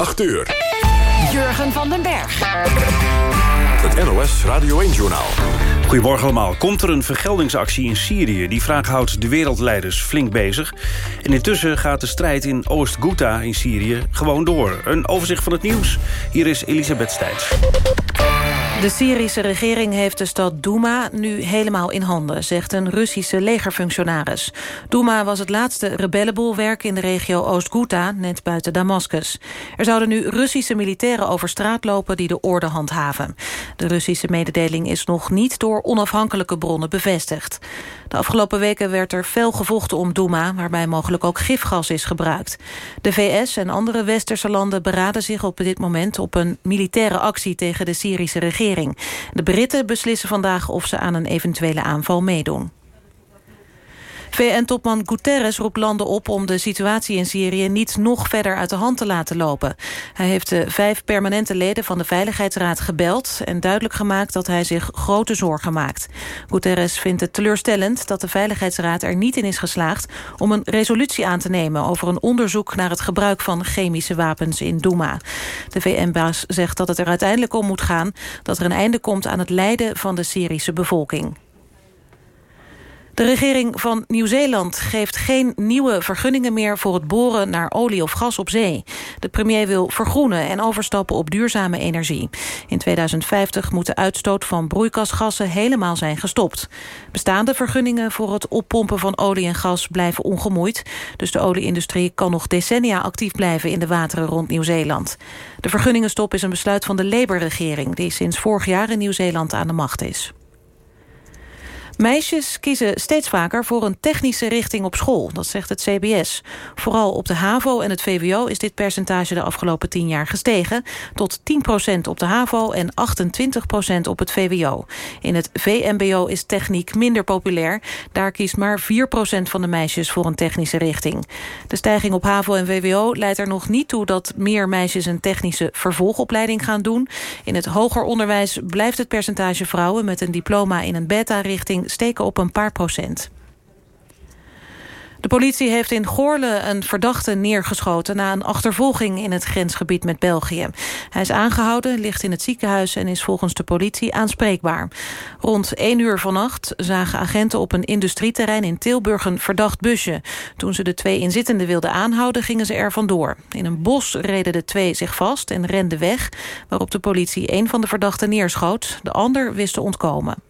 8 uur. Jurgen van den Berg. Het NOS Radio 1-journaal. Goedemorgen allemaal. Komt er een vergeldingsactie in Syrië? Die vraag houdt de wereldleiders flink bezig. En intussen gaat de strijd in Oost-Ghouta in Syrië gewoon door. Een overzicht van het nieuws. Hier is Elisabeth Stijns. De Syrische regering heeft de stad Douma nu helemaal in handen... zegt een Russische legerfunctionaris. Douma was het laatste rebellenbolwerk in de regio Oost-Ghouta... net buiten Damascus. Er zouden nu Russische militairen over straat lopen... die de orde handhaven. De Russische mededeling is nog niet door onafhankelijke bronnen bevestigd. De afgelopen weken werd er fel gevochten om Douma... waarbij mogelijk ook gifgas is gebruikt. De VS en andere westerse landen beraden zich op dit moment... op een militaire actie tegen de Syrische regering. De Britten beslissen vandaag of ze aan een eventuele aanval meedoen. VN-topman Guterres roept landen op om de situatie in Syrië niet nog verder uit de hand te laten lopen. Hij heeft de vijf permanente leden van de Veiligheidsraad gebeld en duidelijk gemaakt dat hij zich grote zorgen maakt. Guterres vindt het teleurstellend dat de Veiligheidsraad er niet in is geslaagd om een resolutie aan te nemen over een onderzoek naar het gebruik van chemische wapens in Douma. De VN-baas zegt dat het er uiteindelijk om moet gaan dat er een einde komt aan het lijden van de Syrische bevolking. De regering van Nieuw-Zeeland geeft geen nieuwe vergunningen meer... voor het boren naar olie of gas op zee. De premier wil vergroenen en overstappen op duurzame energie. In 2050 moet de uitstoot van broeikasgassen helemaal zijn gestopt. Bestaande vergunningen voor het oppompen van olie en gas blijven ongemoeid. Dus de olieindustrie kan nog decennia actief blijven... in de wateren rond Nieuw-Zeeland. De vergunningenstop is een besluit van de Labour-regering... die sinds vorig jaar in Nieuw-Zeeland aan de macht is. Meisjes kiezen steeds vaker voor een technische richting op school. Dat zegt het CBS. Vooral op de HAVO en het VWO is dit percentage de afgelopen tien jaar gestegen. Tot 10% op de HAVO en 28% op het VWO. In het VMBO is techniek minder populair. Daar kiest maar 4% van de meisjes voor een technische richting. De stijging op HAVO en VWO leidt er nog niet toe... dat meer meisjes een technische vervolgopleiding gaan doen. In het hoger onderwijs blijft het percentage vrouwen... met een diploma in een beta-richting steken op een paar procent. De politie heeft in Goorle een verdachte neergeschoten... na een achtervolging in het grensgebied met België. Hij is aangehouden, ligt in het ziekenhuis... en is volgens de politie aanspreekbaar. Rond 1 uur vannacht zagen agenten op een industrieterrein in Tilburg... een verdacht busje. Toen ze de twee inzittenden wilden aanhouden, gingen ze er vandoor. In een bos reden de twee zich vast en renden weg... waarop de politie een van de verdachten neerschoot. De ander wist te ontkomen.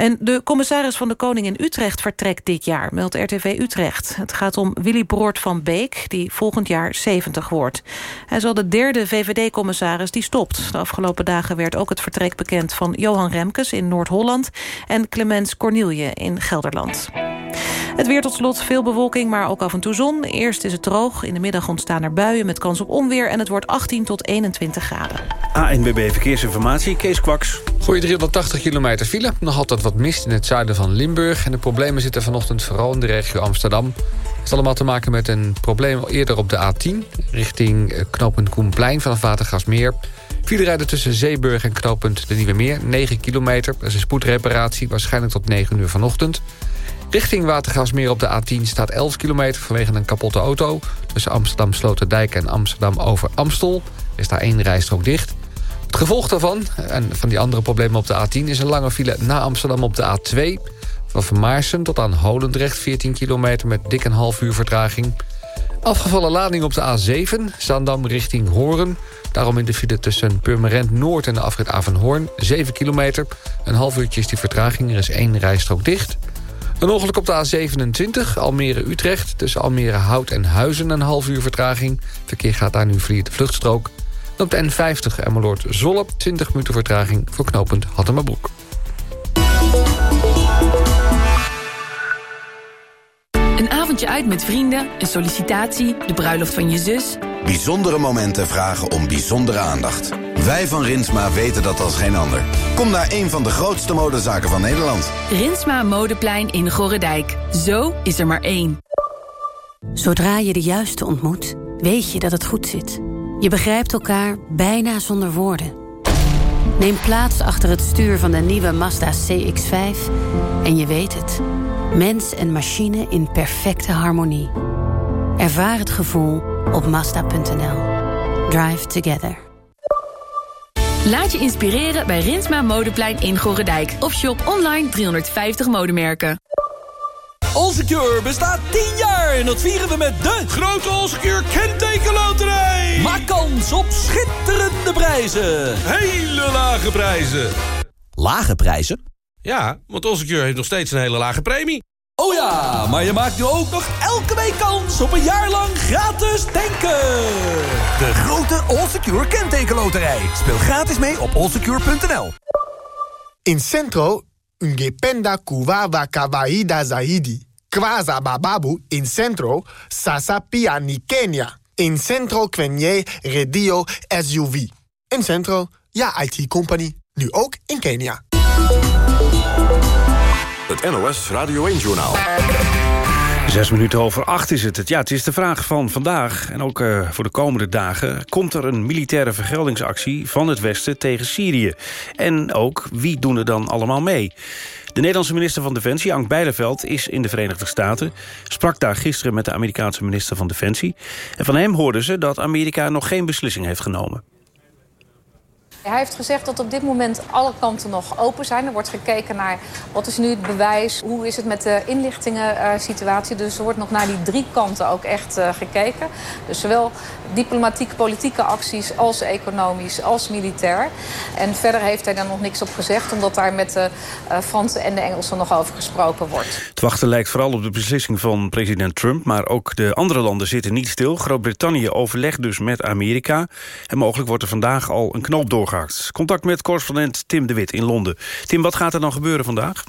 En de commissaris van de Koning in Utrecht vertrekt dit jaar, meldt RTV Utrecht. Het gaat om Willy Broort van Beek, die volgend jaar 70 wordt. Hij is al de derde VVD-commissaris die stopt. De afgelopen dagen werd ook het vertrek bekend van Johan Remkes in Noord-Holland... en Clemens Cornielje in Gelderland. Het weer tot slot, veel bewolking, maar ook af en toe zon. Eerst is het droog, in de middag ontstaan er buien met kans op onweer... en het wordt 18 tot 21 graden. ANBB Verkeersinformatie, Kees Kwaks. Goeie 380 kilometer file, nog altijd wat mist in het zuiden van Limburg... en de problemen zitten vanochtend vooral in de regio Amsterdam. Het heeft allemaal te maken met een probleem eerder op de A10... richting eh, knooppunt Koenplein vanaf Watergasmeer... File rijden tussen Zeeburg en knooppunt de Nieuwe Meer, 9 kilometer. Dat is een spoedreparatie, waarschijnlijk tot 9 uur vanochtend. Richting Watergasmeer op de A10 staat 11 kilometer vanwege een kapotte auto. Tussen Amsterdam Sloterdijk en Amsterdam over Amstel is daar één rijstrook dicht. Gevolg daarvan, en van die andere problemen op de A10... is een lange file na Amsterdam op de A2. Van Vermaarsen tot aan Holendrecht 14 kilometer met dik een half uur vertraging. Afgevallen lading op de A7, Zandam richting Hoorn. Daarom in de file tussen Purmerend Noord en de afrit Avenhoorn. 7 kilometer, een half uurtje is die vertraging. Er is één rijstrook dicht. Een ongeluk op de A27, Almere-Utrecht. Tussen Almere-Hout en Huizen een half uur vertraging. Verkeer gaat daar nu via de vluchtstrook. Op de N50 Emmeloord-Zolle 20 minuten vertraging voor knooppunt Hattemabroek. Een avondje uit met vrienden, een sollicitatie, de bruiloft van je zus... Bijzondere momenten vragen om bijzondere aandacht. Wij van Rinsma weten dat als geen ander. Kom naar een van de grootste modezaken van Nederland. Rinsma Modeplein in Gorredijk. Zo is er maar één. Zodra je de juiste ontmoet, weet je dat het goed zit. Je begrijpt elkaar bijna zonder woorden. Neem plaats achter het stuur van de nieuwe Mazda CX-5 en je weet het. Mens en machine in perfecte harmonie. Ervaar het gevoel op Mazda.nl. Drive together. Laat je inspireren bij Rinsma Modeplein in Gorredijk. Of shop online 350 modemerken. Allsecure bestaat 10 jaar en dat vieren we met de grote Allsecure kentekenloterij. Maak kans op schitterende prijzen. Hele lage prijzen. Lage prijzen? Ja, want Allsecure heeft nog steeds een hele lage premie. Oh ja, maar je maakt nu ook nog elke week kans op een jaar lang gratis tanken. De grote Allsecure kentekenloterij. Speel gratis mee op allsecure.nl. In Centro, ungependa kuwawa kawaida zaidi. Kwaza bababu in Centro, sasa pia ni Kenya. In Centro kwenye redio SUV. In Centro, ja IT-company. Nu ook in Kenia. Het NOS Radio 1-journaal. Zes minuten over acht is het. Ja, het is de vraag van vandaag en ook uh, voor de komende dagen... komt er een militaire vergeldingsactie van het Westen tegen Syrië? En ook, wie doen er dan allemaal mee? De Nederlandse minister van Defensie, Ank Bijleveld, is in de Verenigde Staten. Sprak daar gisteren met de Amerikaanse minister van Defensie. En van hem hoorden ze dat Amerika nog geen beslissing heeft genomen. Hij heeft gezegd dat op dit moment alle kanten nog open zijn. Er wordt gekeken naar wat is nu het bewijs, hoe is het met de inlichtingensituatie. Dus er wordt nog naar die drie kanten ook echt uh, gekeken. Dus zowel diplomatiek, politieke acties als economisch, als militair. En verder heeft hij daar nog niks op gezegd... omdat daar met de uh, Fransen en de Engelsen nog over gesproken wordt. Het wachten lijkt vooral op de beslissing van president Trump... maar ook de andere landen zitten niet stil. Groot-Brittannië overlegt dus met Amerika. En mogelijk wordt er vandaag al een knoop doorgehakt. Contact met correspondent Tim de Wit in Londen. Tim, wat gaat er dan gebeuren vandaag?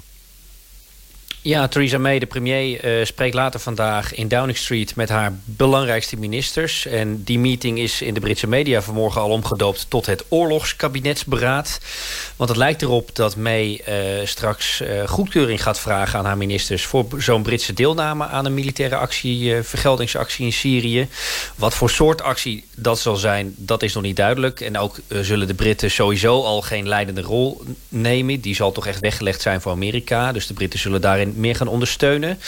Ja, Theresa May, de premier, uh, spreekt later vandaag in Downing Street... met haar belangrijkste ministers. En die meeting is in de Britse media vanmorgen al omgedoopt... tot het oorlogskabinetsberaad. Want het lijkt erop dat May uh, straks uh, goedkeuring gaat vragen aan haar ministers... voor zo'n Britse deelname aan een militaire actie, vergeldingsactie in Syrië. Wat voor soort actie dat zal zijn, dat is nog niet duidelijk. En ook zullen de Britten sowieso al geen leidende rol nemen. Die zal toch echt weggelegd zijn voor Amerika. Dus de Britten zullen daarin meer gaan ondersteunen.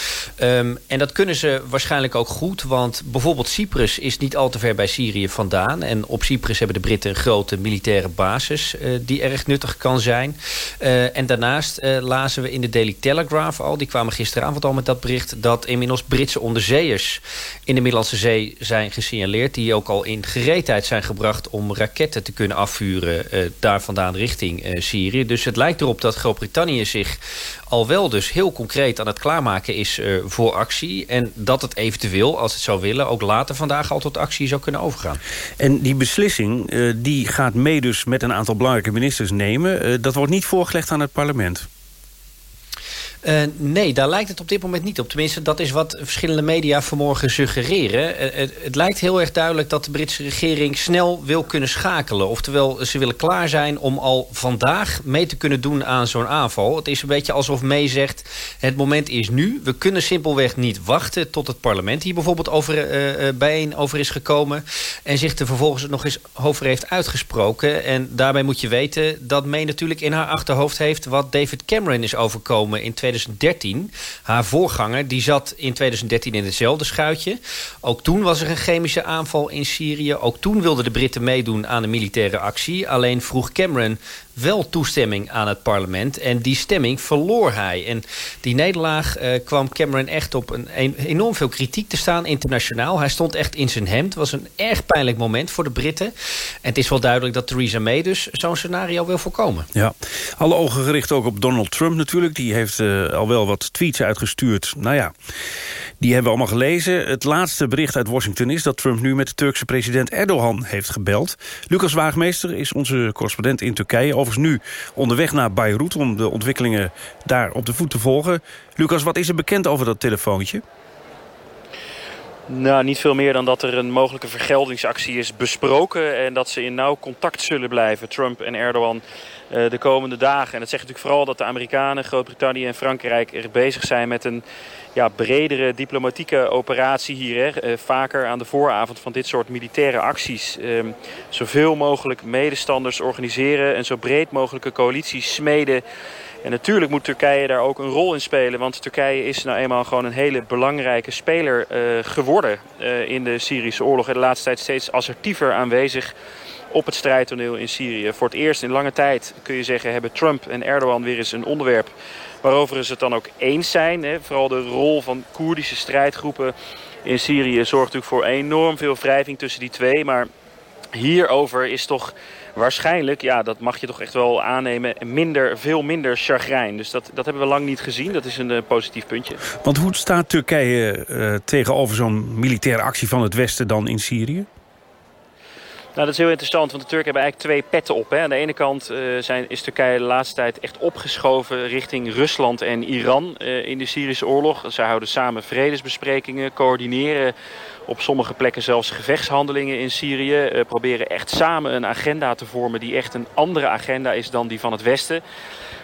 Um, en dat kunnen ze waarschijnlijk ook goed. Want bijvoorbeeld Cyprus is niet al te ver bij Syrië vandaan. En op Cyprus hebben de Britten een grote militaire basis... Uh, die erg nuttig kan zijn. Uh, en daarnaast uh, lazen we in de Daily Telegraph al... die kwamen gisteravond al met dat bericht... dat inmiddels Britse onderzeeërs in de Middellandse Zee zijn gesignaleerd... die ook al in gereedheid zijn gebracht om raketten te kunnen afvuren... daar vandaan richting Syrië. Dus het lijkt erop dat Groot-Brittannië zich al wel dus heel concreet aan het klaarmaken is uh, voor actie. En dat het eventueel, als het zou willen, ook later vandaag al tot actie zou kunnen overgaan. En die beslissing, uh, die gaat mee dus met een aantal belangrijke ministers nemen. Uh, dat wordt niet voorgelegd aan het parlement. Uh, nee, daar lijkt het op dit moment niet op. Tenminste, dat is wat verschillende media vanmorgen suggereren. Uh, het, het, lijkt heel erg duidelijk dat de Britse regering snel wil kunnen schakelen. Oftewel, ze willen klaar zijn om al vandaag mee te kunnen doen aan zo'n aanval. Het is een beetje alsof May zegt, het moment is nu. We kunnen simpelweg niet wachten tot het parlement hier bijvoorbeeld over, uh, bijeen over is gekomen. En zich er vervolgens nog eens over heeft uitgesproken. En daarbij moet je weten dat May natuurlijk in haar achterhoofd heeft... wat David Cameron is overkomen in 2000 2013. Haar voorganger die zat in 2013 in hetzelfde schuitje. Ook toen was er een chemische aanval in Syrië. Ook toen wilden de Britten meedoen aan de militaire actie. Alleen vroeg Cameron wel toestemming aan het parlement. En die stemming verloor hij. En die nederlaag uh, kwam Cameron echt op een, enorm veel kritiek te staan internationaal. Hij stond echt in zijn hemd. Het was een erg pijnlijk moment voor de Britten. En het is wel duidelijk dat Theresa May dus zo'n scenario wil voorkomen. Ja, alle ogen gericht ook op Donald Trump natuurlijk. Die heeft uh, al wel wat tweets uitgestuurd. Nou ja, die hebben we allemaal gelezen. Het laatste bericht uit Washington is dat Trump nu met de Turkse president Erdogan heeft gebeld. Lucas Waagmeester is onze correspondent in Turkije overigens nu onderweg naar Beirut... om de ontwikkelingen daar op de voet te volgen. Lucas, wat is er bekend over dat telefoontje? Nou, niet veel meer dan dat er een mogelijke vergeldingsactie is besproken... en dat ze in nauw contact zullen blijven, Trump en Erdogan, uh, de komende dagen. En dat zegt natuurlijk vooral dat de Amerikanen, Groot-Brittannië en Frankrijk... er bezig zijn met een ja, bredere diplomatieke operatie hier. Uh, vaker aan de vooravond van dit soort militaire acties. Uh, zoveel mogelijk medestanders organiseren... en zo breed mogelijke coalities smeden En natuurlijk moet Turkije daar ook een rol in spelen. Want Turkije is nou eenmaal gewoon een hele belangrijke speler geworden in de Syrische oorlog. En de laatste tijd steeds assertiever aanwezig op het strijdtoneel in Syrië. Voor het eerst in lange tijd kun je zeggen hebben Trump en Erdogan weer eens een onderwerp waarover ze het dan ook eens zijn. Hè. Vooral de rol van Koerdische strijdgroepen in Syrië zorgt natuurlijk voor enorm veel wrijving tussen die twee. Maar hierover is toch waarschijnlijk, ja, dat mag je toch echt wel aannemen, minder, veel minder chagrijn. Dus dat, dat hebben we lang niet gezien. Dat is een uh, positief puntje. Want hoe staat Turkije uh, tegenover zo'n militaire actie van het Westen dan in Syrië? Nou, dat is heel interessant, want de Turken hebben eigenlijk twee petten op. Hè. Aan de ene kant uh, zijn, is Turkije de laatste tijd echt opgeschoven richting Rusland en Iran uh, in de Syrische oorlog. Ze houden samen vredesbesprekingen, coördineren op sommige plekken zelfs gevechtshandelingen in Syrië. Uh, proberen echt samen een agenda te vormen die echt een andere agenda is dan die van het Westen.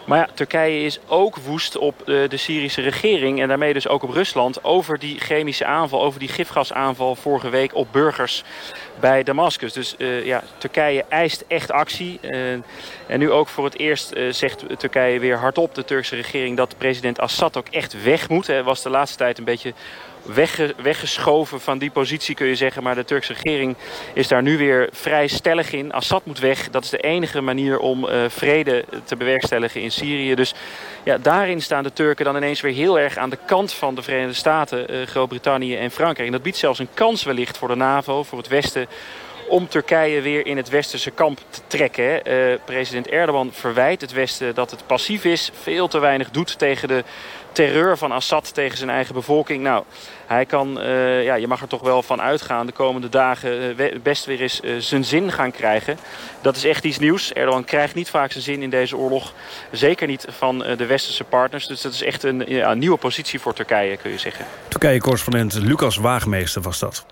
Maar ja, Turkije is ook woest op de, de Syrische regering en daarmee dus ook op Rusland over die chemische aanval, over die gifgasaanval vorige week op burgers bij Damascus. Dus uh, ja, Turkije eist echt actie. Uh, en nu ook voor het eerst zegt Turkije weer hardop, de Turkse regering, dat president Assad ook echt weg moet. Hij was de laatste tijd een beetje wegge weggeschoven van die positie kun je zeggen. Maar de Turkse regering is daar nu weer vrij stellig in. Assad moet weg. Dat is de enige manier om uh, vrede te bewerkstelligen in Syrië. Dus ja, daarin staan de Turken dan ineens weer heel erg aan de kant van de Verenigde Staten, uh, Groot-Brittannië en Frankrijk. En dat biedt zelfs een kans wellicht voor de NAVO, voor het Westen om Turkije weer in het westerse kamp te trekken. Uh, president Erdogan verwijt het Westen dat het passief is. Veel te weinig doet tegen de terreur van Assad tegen zijn eigen bevolking. Nou, hij kan, uh, ja, je mag er toch wel van uitgaan... de komende dagen uh, best weer eens zijn zin gaan krijgen. Dat is echt iets nieuws. Erdogan krijgt niet vaak zijn zin in deze oorlog. Zeker niet van de westerse partners. Dus dat is echt een, ja, nieuwe positie voor Turkije, kun je zeggen. Turkije-correspondent Lucas Waagmeester was dat.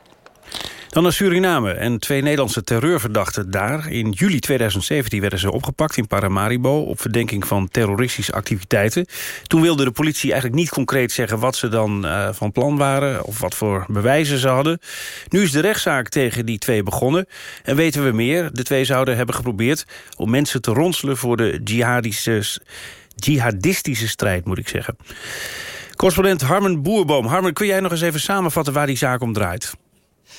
Dan naar Suriname en twee Nederlandse terreurverdachten daar. In juli 2017 werden ze opgepakt in Paramaribo... op verdenking van terroristische activiteiten. Toen wilde de politie eigenlijk niet concreet zeggen... wat ze dan uh, van plan waren of wat voor bewijzen ze hadden. Nu is de rechtszaak tegen die twee begonnen. En weten we meer. De twee zouden hebben geprobeerd om mensen te ronselen... voor de jihadistische strijd, moet ik zeggen. Correspondent Harmen Boerboom. Harmen, kun jij nog eens even samenvatten waar die zaak om draait?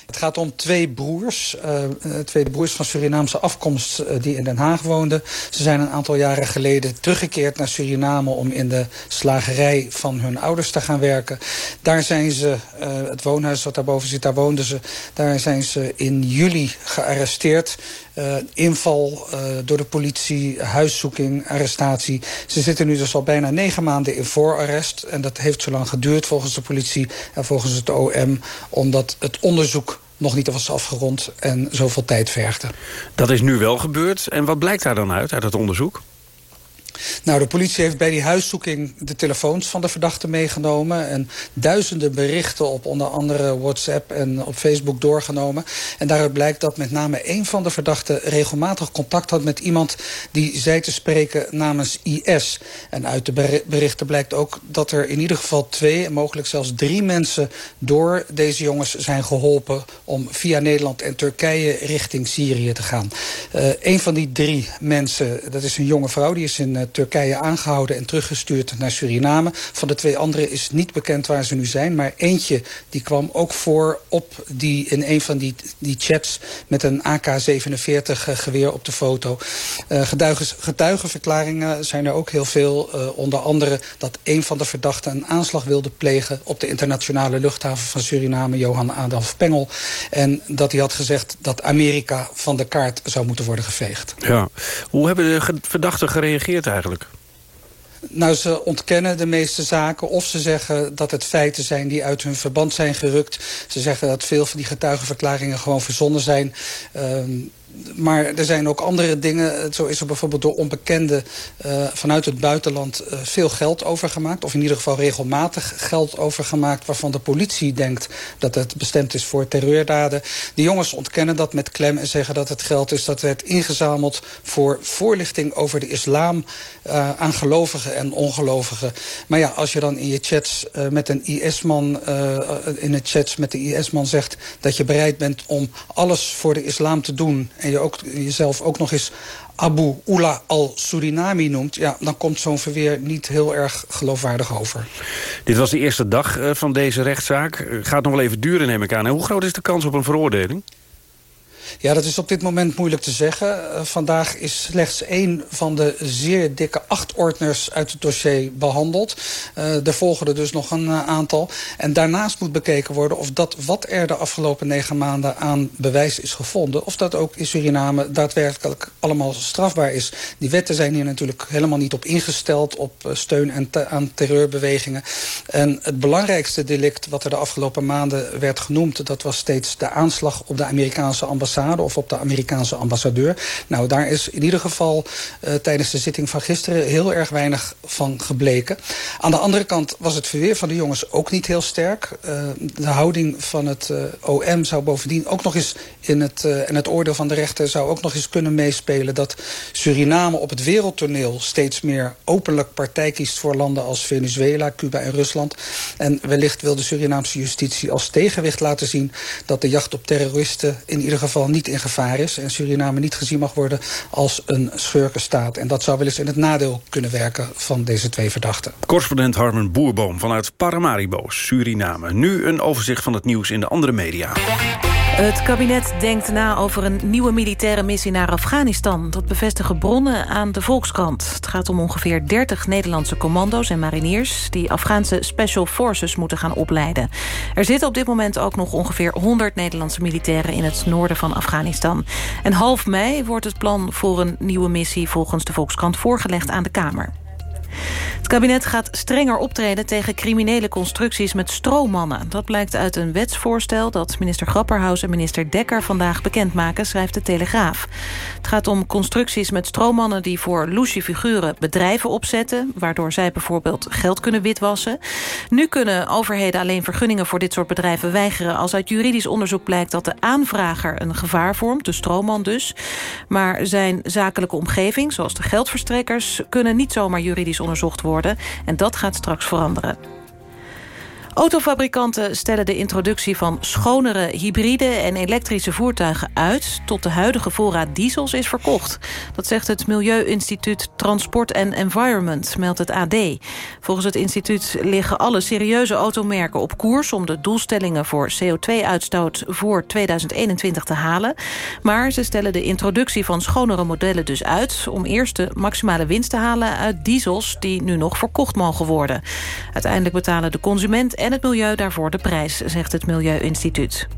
Het gaat om twee broers, uh, twee broers van Surinaamse afkomst uh, die in Den Haag woonden. Ze zijn een aantal jaren geleden teruggekeerd naar Suriname om in de slagerij van hun ouders te gaan werken. Daar zijn ze, het woonhuis wat daarboven zit, daar woonden ze. Daar zijn ze in juli gearresteerd. Uh, inval uh, door de politie, huiszoeking, arrestatie. Ze zitten nu dus al bijna negen maanden in voorarrest. En dat heeft zo lang geduurd volgens de politie en volgens het OM... omdat het onderzoek nog niet was afgerond en zoveel tijd vergde. Dat is nu wel gebeurd. En wat blijkt daar dan uit, uit het onderzoek? Nou, de politie heeft bij die huiszoeking de telefoons van de verdachten meegenomen... en duizenden berichten op onder andere WhatsApp en op Facebook doorgenomen. En daaruit blijkt dat met name één van de verdachten... regelmatig contact had met iemand die zei te spreken namens IS. En uit de berichten blijkt ook dat er in ieder geval twee... en mogelijk zelfs drie mensen door deze jongens zijn geholpen... om via Nederland en Turkije richting Syrië te gaan. Uh, een van die drie mensen, dat is een jonge vrouw... die is in uh, Turkije aangehouden en teruggestuurd naar Suriname. Van de twee anderen is niet bekend waar ze nu zijn. Maar eentje die kwam ook voor op die, in een van die, die chats... met een AK-47 geweer op de foto. Uh, getuigen, getuigenverklaringen zijn er ook heel veel. Onder andere dat een van de verdachten een aanslag wilde plegen... op de internationale luchthaven van Suriname, Johan Adolf Pengel. En dat hij had gezegd dat Amerika van de kaart zou moeten worden geveegd. Ja. Hoe hebben de verdachten gereageerd Nou, ze ontkennen de meeste zaken. Of ze zeggen dat het feiten zijn die uit hun verband zijn gerukt. Ze zeggen dat veel van die getuigenverklaringen gewoon verzonnen zijn. Uh, maar er zijn ook andere dingen. Zo is er bijvoorbeeld door onbekenden uh, vanuit het buitenland uh, veel geld overgemaakt. Of in ieder geval regelmatig geld overgemaakt... waarvan de politie denkt dat het bestemd is voor terreurdaden. Die jongens ontkennen dat met klem en zeggen dat het geld is... dat werd ingezameld voor voorlichting over de islam... Uh, aan gelovigen en ongelovigen. Maar ja, als je dan in je chats met een IS-man... in de chats met de IS-man zegt dat je bereid bent om alles voor de islam te doen... En je ook, jezelf ook nog eens Abu Ula al-Surinami noemt... Ja, dan komt zo'n verweer niet heel erg geloofwaardig over. Dit was de eerste dag eh, van deze rechtszaak. Gaat nog wel even duren, neem ik aan. En hoe groot is de kans op een veroordeling? Ja, dat is op dit moment moeilijk te zeggen. Uh, vandaag is slechts één van de zeer dikke acht ordners uit het dossier behandeld. Uh, er volgen er dus nog een uh, aantal. En daarnaast moet bekeken worden of dat wat er de afgelopen negen maanden aan bewijs is gevonden... of dat ook in Suriname daadwerkelijk allemaal strafbaar is. Die wetten zijn hier natuurlijk helemaal niet op ingesteld... op steun en aan terreurbewegingen. En het belangrijkste delict wat er de afgelopen maanden werd genoemd... dat was steeds de aanslag op de Amerikaanse ambassade of op de Amerikaanse ambassadeur. Nou, daar is in ieder geval uh, tijdens de zitting van gisteren heel erg weinig van gebleken. Aan de andere kant was het verweer van de jongens ook niet heel sterk. Uh, de houding van het uh, OM zou bovendien ook nog eens in het, en het oordeel van de rechter zou ook nog eens kunnen meespelen dat Suriname op het wereldtoneel steeds meer openlijk partij kiest voor landen als Venezuela, Cuba en Rusland. En wellicht wil de Surinaamse justitie als tegenwicht laten zien dat de jacht op terroristen in ieder geval niet in gevaar is... en Suriname niet gezien mag worden als een schurkenstaat. En dat zou wel eens in het nadeel kunnen werken van deze twee verdachten. Correspondent Harmen Boerboom vanuit Paramaribo, Suriname. Nu een overzicht van het nieuws in de andere media. Het kabinet denkt na over een nieuwe militaire missie naar Afghanistan. Dat bevestigen bronnen aan de Volkskrant. Het gaat om ongeveer 30 Nederlandse commando's en mariniers... die Afghaanse special forces moeten gaan opleiden. Er zitten op dit moment ook nog ongeveer 100 Nederlandse militairen... in het noorden van Afghanistan. En half mei wordt het plan voor een nieuwe missie... volgens de Volkskrant voorgelegd aan de Kamer. Het kabinet gaat strenger optreden tegen criminele constructies met stroommannen. Dat blijkt uit een wetsvoorstel dat minister Grapperhaus en minister Dekker vandaag bekendmaken, schrijft de Telegraaf. Het gaat om constructies met stroommannen die voor loesje figuren bedrijven opzetten, waardoor zij bijvoorbeeld geld kunnen witwassen. Nu kunnen overheden alleen vergunningen voor dit soort bedrijven weigeren als uit juridisch onderzoek blijkt dat de aanvrager een gevaar vormt, de stroomman dus. Maar zijn zakelijke omgeving, zoals de geldverstrekkers, kunnen niet zomaar juridisch onderzocht worden. En dat gaat straks veranderen. Autofabrikanten stellen de introductie van schonere hybride en elektrische voertuigen uit... tot de huidige voorraad diesels is verkocht. Dat zegt het Milieuinstituut Transport and Environment, meldt het AD. Volgens het instituut liggen alle serieuze automerken op koers... om de doelstellingen voor CO2-uitstoot voor 2021 te halen. Maar ze stellen de introductie van schonere modellen dus uit... om eerst de maximale winst te halen uit diesels... die nu nog verkocht mogen worden. Uiteindelijk betalen de consument en het milieu daarvoor de prijs, zegt het Milieuinstituut.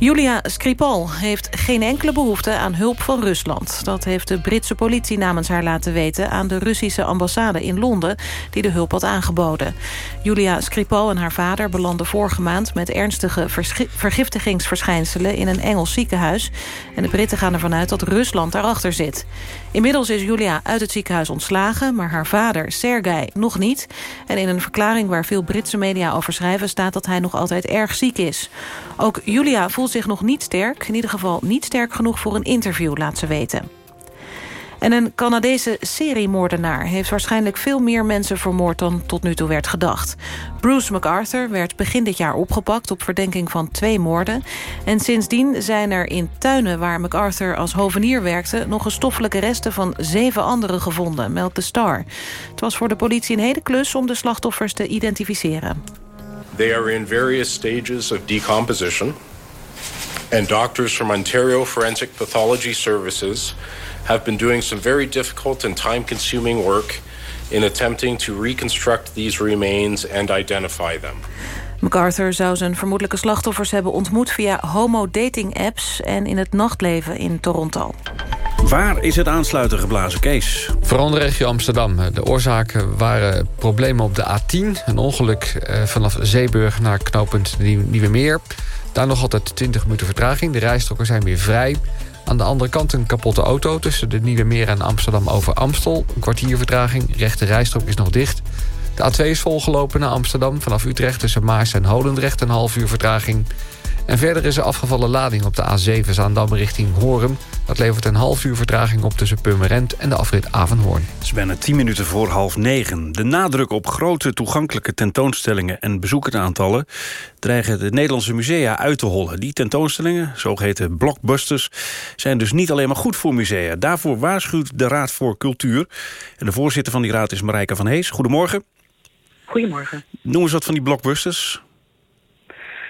Julia Skripal heeft geen enkele behoefte aan hulp van Rusland. Dat heeft de Britse politie namens haar laten weten... aan de Russische ambassade in Londen, die de hulp had aangeboden. Julia Skripal en haar vader belanden vorige maand... met ernstige vergiftigingsverschijnselen in een Engels ziekenhuis. En de Britten gaan ervan uit dat Rusland daarachter zit. Inmiddels is Julia uit het ziekenhuis ontslagen... maar haar vader, Sergei, nog niet. En in een verklaring waar veel Britse media over schrijven... staat dat hij nog altijd erg ziek is. Ook Julia voelt zich nog niet sterk. In ieder geval niet sterk genoeg voor een interview, laat ze weten. En een Canadese seriemoordenaar heeft waarschijnlijk veel meer mensen vermoord dan tot nu toe werd gedacht. Bruce MacArthur werd begin dit jaar opgepakt op verdenking van twee moorden. En sindsdien zijn er in tuinen waar MacArthur als hovenier werkte... nog een stoffelijke resten van zeven anderen gevonden, meldt de Star. Het was voor de politie een hele klus om de slachtoffers te identificeren. They are in various stages of decomposition. And doctors from Ontario Forensic Pathology Services have been doing some very difficult and time-consuming work in attempting to reconstruct these remains and identify them. MacArthur zou zijn vermoedelijke slachtoffers hebben ontmoet via homo-dating-apps en in het nachtleven in Toronto. Waar is het aansluiten geblazen, Kees? Vooral de regio Amsterdam. De oorzaken waren problemen op de A10. Een ongeluk eh, vanaf Zeeburg naar knooppunt Nieuwe Meer. Daar nog altijd 20 minuten vertraging. De rijstroken zijn weer vrij. Aan de andere kant een kapotte auto tussen de Nieuwe Meer en Amsterdam over Amstel. Een kwartier vertraging. Rechte rijstrook is nog dicht. De A2 is volgelopen naar Amsterdam. Vanaf Utrecht tussen Maars en Holendrecht een half uur vertraging. En verder is er afgevallen lading op de A7 Zaandam richting Horen. Dat levert een half uur vertraging op tussen Purmerend en de afrit Avenhoorn. Het is bijna 10 minuten voor half negen. De nadruk op grote toegankelijke tentoonstellingen en bezoekersaantallen... dreigen de Nederlandse musea uit te hollen. Die tentoonstellingen, zogeheten blockbusters... zijn dus niet alleen maar goed voor musea. Daarvoor waarschuwt de Raad voor Cultuur. En de voorzitter van die raad is Marijke van Hees. Goedemorgen. Goedemorgen. Noem eens wat van die blockbusters.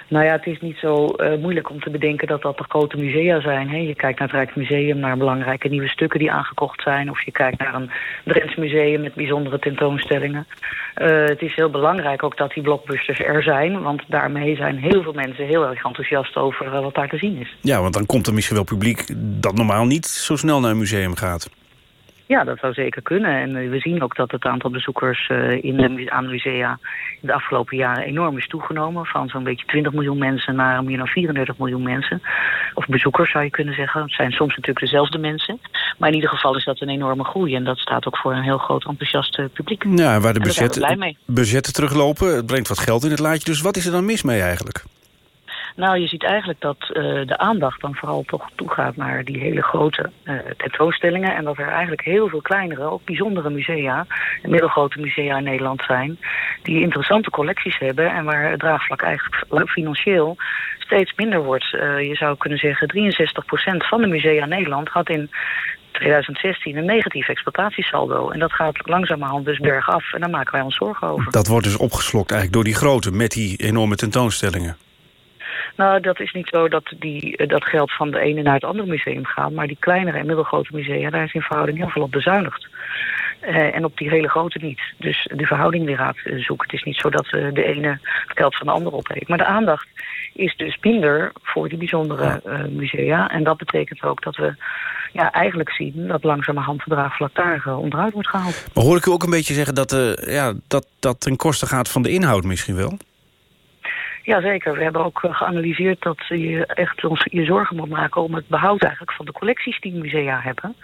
Nou ja, het is niet zo uh, moeilijk om te bedenken dat dat de grote musea zijn. Hè? Je kijkt naar het Rijksmuseum, naar belangrijke nieuwe stukken die aangekocht zijn. Of je kijkt naar een Drents museum met bijzondere tentoonstellingen. Uh, het is heel belangrijk ook dat die blockbusters er zijn. Want daarmee zijn heel veel mensen heel erg enthousiast over uh, wat daar te zien is. Ja, want dan komt er misschien wel publiek dat normaal niet zo snel naar een museum gaat. Ja, dat zou zeker kunnen. En we zien ook dat het aantal bezoekers uh, in de, aan de musea in de afgelopen jaren enorm is toegenomen. Van zo'n beetje 20 miljoen mensen naar meer dan 34 miljoen mensen. Of bezoekers zou je kunnen zeggen. Het zijn soms natuurlijk dezelfde mensen. Maar in ieder geval is dat een enorme groei. En dat staat ook voor een heel groot enthousiast publiek. Ja, waar de budgetten, budgetten teruglopen. Het brengt wat geld in het laadje. Dus wat is er dan mis mee eigenlijk? Nou, je ziet eigenlijk dat uh, de aandacht dan vooral toch toegaat naar die hele grote uh, tentoonstellingen. En dat er eigenlijk heel veel kleinere, ook bijzondere musea middelgrote musea in Nederland zijn. Die interessante collecties hebben en waar het draagvlak eigenlijk financieel steeds minder wordt. Uh, je zou kunnen zeggen 63% van de musea in Nederland had in 2016 een negatief exploitatiesaldo. En dat gaat langzamerhand dus bergaf. En daar maken wij ons zorgen over. Dat wordt dus opgeslokt eigenlijk door die grote met die enorme tentoonstellingen. Nou, dat is niet zo dat die, dat geld van de ene naar het andere museum gaat. Maar die kleinere en middelgrote musea, daar is in verhouding heel veel op bezuinigd. Uh, en op die hele grote niet. Dus de verhouding weer gaat zoeken. Het is niet zo dat uh, de ene het geld van de andere opeet. Maar de aandacht is dus minder voor die bijzondere uh, musea. En dat betekent ook dat we ja, eigenlijk zien dat langzamerhand het draagvlak daar onderuit wordt gehaald. Maar hoor ik u ook een beetje zeggen dat, ja, dat dat ten koste gaat van de inhoud misschien wel? Jazeker, we hebben ook geanalyseerd dat je echt ons je zorgen moet maken om het behoud eigenlijk van de collecties die musea hebben.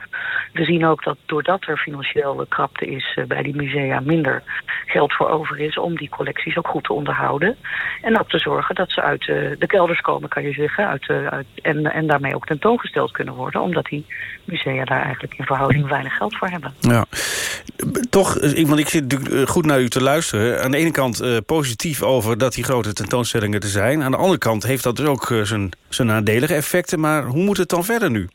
We zien ook dat doordat er financieel krapte is bij die musea minder geld voor over is om die collecties ook goed te onderhouden. En ook te zorgen dat ze uit de kelders komen, kan je zeggen, uit, en, en daarmee ook tentoongesteld kunnen worden, omdat die musea daar eigenlijk in verhouding weinig geld voor hebben. Ja, toch, want ik zit goed naar u te luisteren. Aan de ene kant positief over dat die grote tentoonstelling te zijn. Aan de andere kant heeft dat dus ook zijn, zijn nadelige effecten. Maar hoe moet het dan verder nu?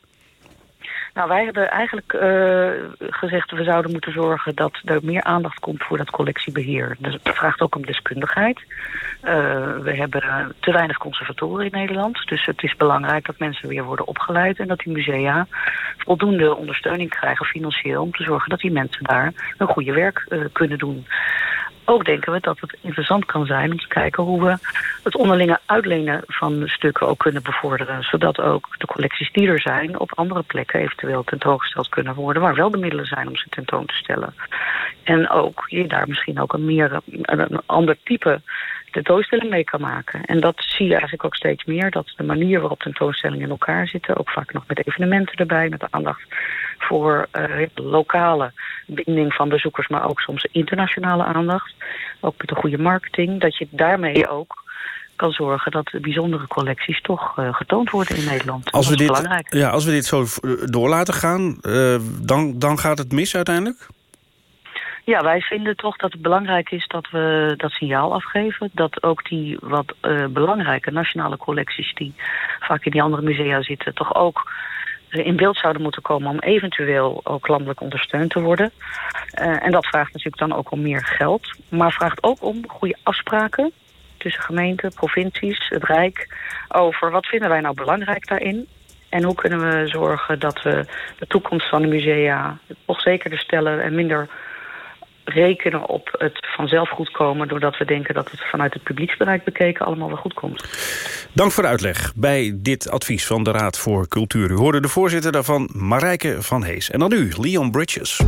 Nou, wij hebben eigenlijk uh, gezegd... we zouden moeten zorgen dat er meer aandacht komt voor dat collectiebeheer. Dus dat vraagt ook om deskundigheid. Uh, we hebben te weinig conservatoren in Nederland. Dus het is belangrijk dat mensen weer worden opgeleid... en dat die musea voldoende ondersteuning krijgen financieel... om te zorgen dat die mensen daar een goede werk kunnen doen ook denken we dat het interessant kan zijn om te kijken hoe we het onderlinge uitlenen van stukken ook kunnen bevorderen. Zodat ook de collecties die er zijn op andere plekken eventueel tentoongesteld kunnen worden. Waar wel de middelen zijn om ze tentoon te stellen. En ook je daar misschien ook een meer een ander type tentoonstelling mee kan maken. En dat zie je eigenlijk ook steeds meer. Dat de manier waarop tentoonstellingen in elkaar zitten... ook vaak nog met evenementen erbij, met de aandacht voor uh, lokale binding van bezoekers... maar ook soms internationale aandacht. Ook met een goede marketing. Dat je daarmee ook kan zorgen dat de bijzondere collecties toch uh, getoond worden in Nederland. Als we, dit, belangrijk. Ja, als we dit zo door laten gaan, uh, dan, dan gaat het mis uiteindelijk? Ja, wij vinden toch dat het belangrijk is dat we dat signaal afgeven. Dat ook die wat uh, belangrijke nationale collecties die vaak in die andere musea zitten... toch ook in beeld zouden moeten komen om eventueel ook landelijk ondersteund te worden. Uh, en dat vraagt natuurlijk dan ook om meer geld. Maar vraagt ook om goede afspraken tussen gemeenten, provincies, het Rijk... over wat vinden wij nou belangrijk daarin... En hoe kunnen we zorgen dat we de toekomst van de musea nog zekerder stellen en minder rekenen op het vanzelf goed komen... doordat we denken dat het vanuit het publieksbereik bekeken allemaal wel goed komt. Dank voor de uitleg bij dit advies van de Raad voor Cultuur. U hoorde de voorzitter daarvan, Marijke van Hees. En dan nu, Leon Bridges.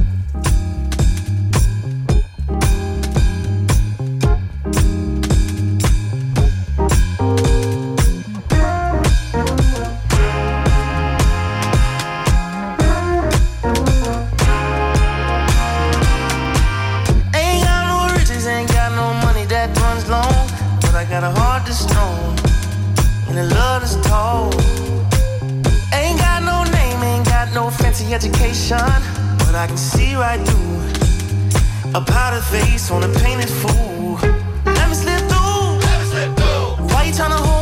And the love is told. Ain't got no name, ain't any education, but I can see right through a powdered face on a painted fool. Let me slip through. Let me slip through. Why you tryna hold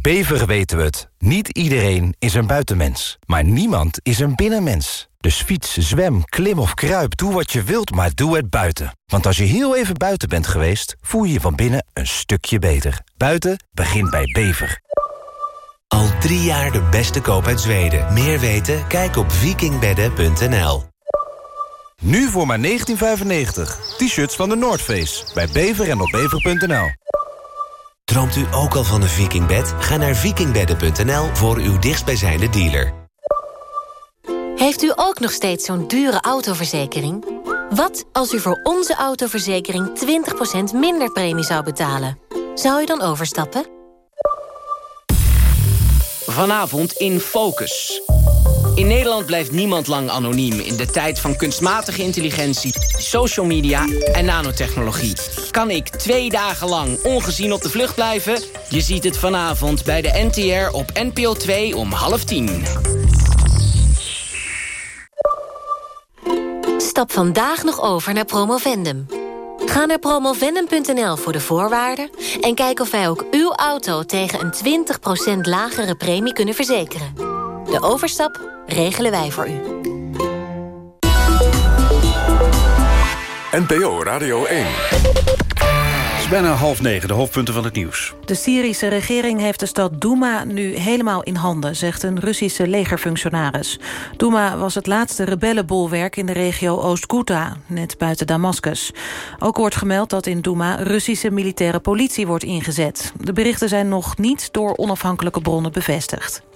Bij Bever weten we het. Niet iedereen is een buitenmens. Maar niemand is een binnenmens. Dus fiets, zwem, klim of kruip, doe wat je wilt, maar doe het buiten. Want als je heel even buiten bent geweest... voel je je van binnen een stukje beter. Buiten begint bij Bever. Al drie jaar de beste koop uit Zweden. Meer weten? Kijk op vikingbedden.nl. Nu voor maar 19,95. T-shirts van de Noordface. Bij Bever en op bever.nl. Droomt u ook al van een vikingbed? Ga naar vikingbedden.nl voor uw dichtstbijzijnde dealer. Heeft u ook nog steeds zo'n dure autoverzekering? Wat als u voor onze autoverzekering 20% minder premie zou betalen? Zou u dan overstappen? Vanavond in Focus. In Nederland blijft niemand lang anoniem in de tijd van kunstmatige intelligentie, social media en nanotechnologie. Kan ik twee dagen lang ongezien op de vlucht blijven? Je ziet het vanavond bij de NTR op NPO 2 om half tien. Stap vandaag nog over naar Promovendum. Ga naar promovendum.nl voor de voorwaarden... en kijk of wij ook uw auto tegen een 20% lagere premie kunnen verzekeren. De overstap regelen wij voor u. NPO Radio 1. Het is bijna half negen, de hoofdpunten van het nieuws. De Syrische regering heeft de stad Douma nu helemaal in handen... zegt een Russische legerfunctionaris. Douma was het laatste rebellenbolwerk in de regio Oost-Ghouta... net buiten Damascus. Ook wordt gemeld dat in Douma Russische militaire politie wordt ingezet. De berichten zijn nog niet door onafhankelijke bronnen bevestigd.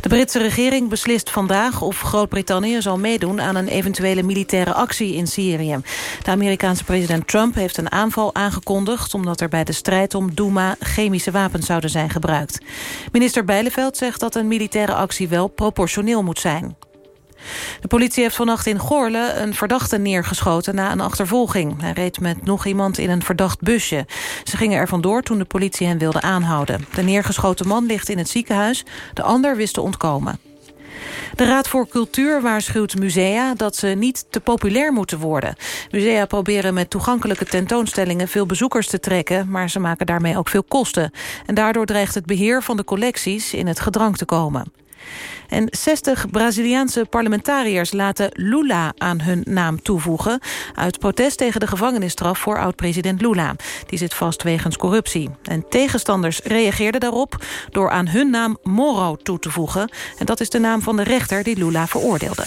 De Britse regering beslist vandaag of Groot-Brittannië zal meedoen aan een eventuele militaire actie in Syrië. De Amerikaanse president Trump heeft een aanval aangekondigd omdat er bij de strijd om Douma chemische wapens zouden zijn gebruikt. Minister Bijleveld zegt dat een militaire actie wel proportioneel moet zijn. De politie heeft vannacht in Goorle een verdachte neergeschoten na een achtervolging. Hij reed met nog iemand in een verdacht busje. Ze gingen er vandoor toen de politie hen wilde aanhouden. De neergeschoten man ligt in het ziekenhuis. De ander wist te ontkomen. De Raad voor Cultuur waarschuwt musea dat ze niet te populair moeten worden. Musea proberen met toegankelijke tentoonstellingen veel bezoekers te trekken... maar ze maken daarmee ook veel kosten. En daardoor dreigt het beheer van de collecties in het gedrang te komen. En 60 Braziliaanse parlementariërs laten Lula aan hun naam toevoegen... uit protest tegen de gevangenisstraf voor oud-president Lula. Die zit vast wegens corruptie. En tegenstanders reageerden daarop door aan hun naam Moro toe te voegen. En dat is de naam van de rechter die Lula veroordeelde.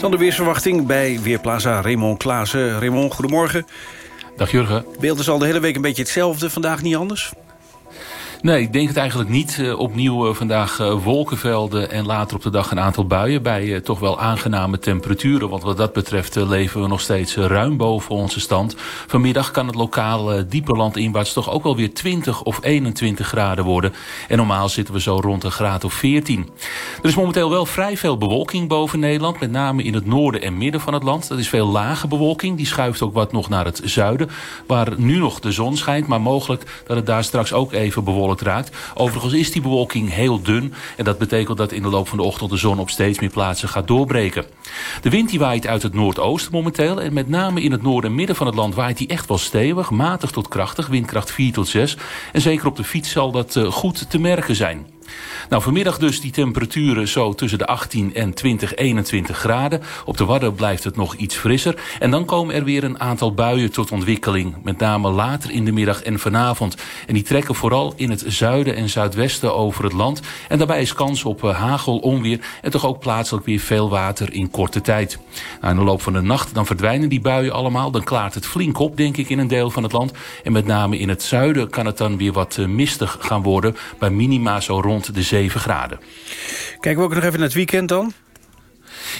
Dan de weersverwachting bij Weerplaza Raymond Klaassen. Raymond, goedemorgen. Dag Jurgen. Beeld is al de hele week een beetje hetzelfde, vandaag niet anders? Nee, ik denk het eigenlijk niet. Uh, opnieuw uh, vandaag uh, wolkenvelden en later op de dag een aantal buien... bij toch wel aangename temperaturen. Want wat dat betreft leven we nog steeds ruim boven onze stand. Vanmiddag kan het lokaal dieper landinwaarts toch ook wel weer 20 of 21 graden worden. En normaal zitten we zo rond een graad of 14. Er is momenteel wel vrij veel bewolking boven Nederland. Met name in het noorden en midden van het land. Dat is veel lage bewolking. Die schuift ook wat nog naar het zuiden. Waar nu nog de zon schijnt. Maar mogelijk dat het daar straks ook even bewolkt Overigens is die bewolking heel dun. En dat betekent dat in de loop van de ochtend de zon op steeds meer plaatsen gaat doorbreken. De wind die waait uit het noordoosten momenteel. En met name in het noorden en midden van het land waait die echt wel stevig. Matig tot krachtig, windkracht 4 tot 6. En zeker op de fiets zal dat uh, goed te merken zijn. Nou, vanmiddag dus die temperaturen zo tussen de 18 en 20, 21 graden. Op de Wadden blijft het nog iets frisser. En dan komen er weer een aantal buien tot ontwikkeling. Met name later in de middag en vanavond. En die trekken vooral in het zuiden en zuidwesten over het land. En daarbij is kans op uh, hagel, onweer en toch ook plaatselijk weer veel water in korte tijd. Nou, in de loop van de nacht dan verdwijnen die buien allemaal. Dan klaart het flink op, denk ik, in een deel van het land. En met name in het zuiden kan het dan weer wat uh, mistig gaan worden. Bij minima zo rond de 7 graden. Kijken we ook nog even naar het weekend dan?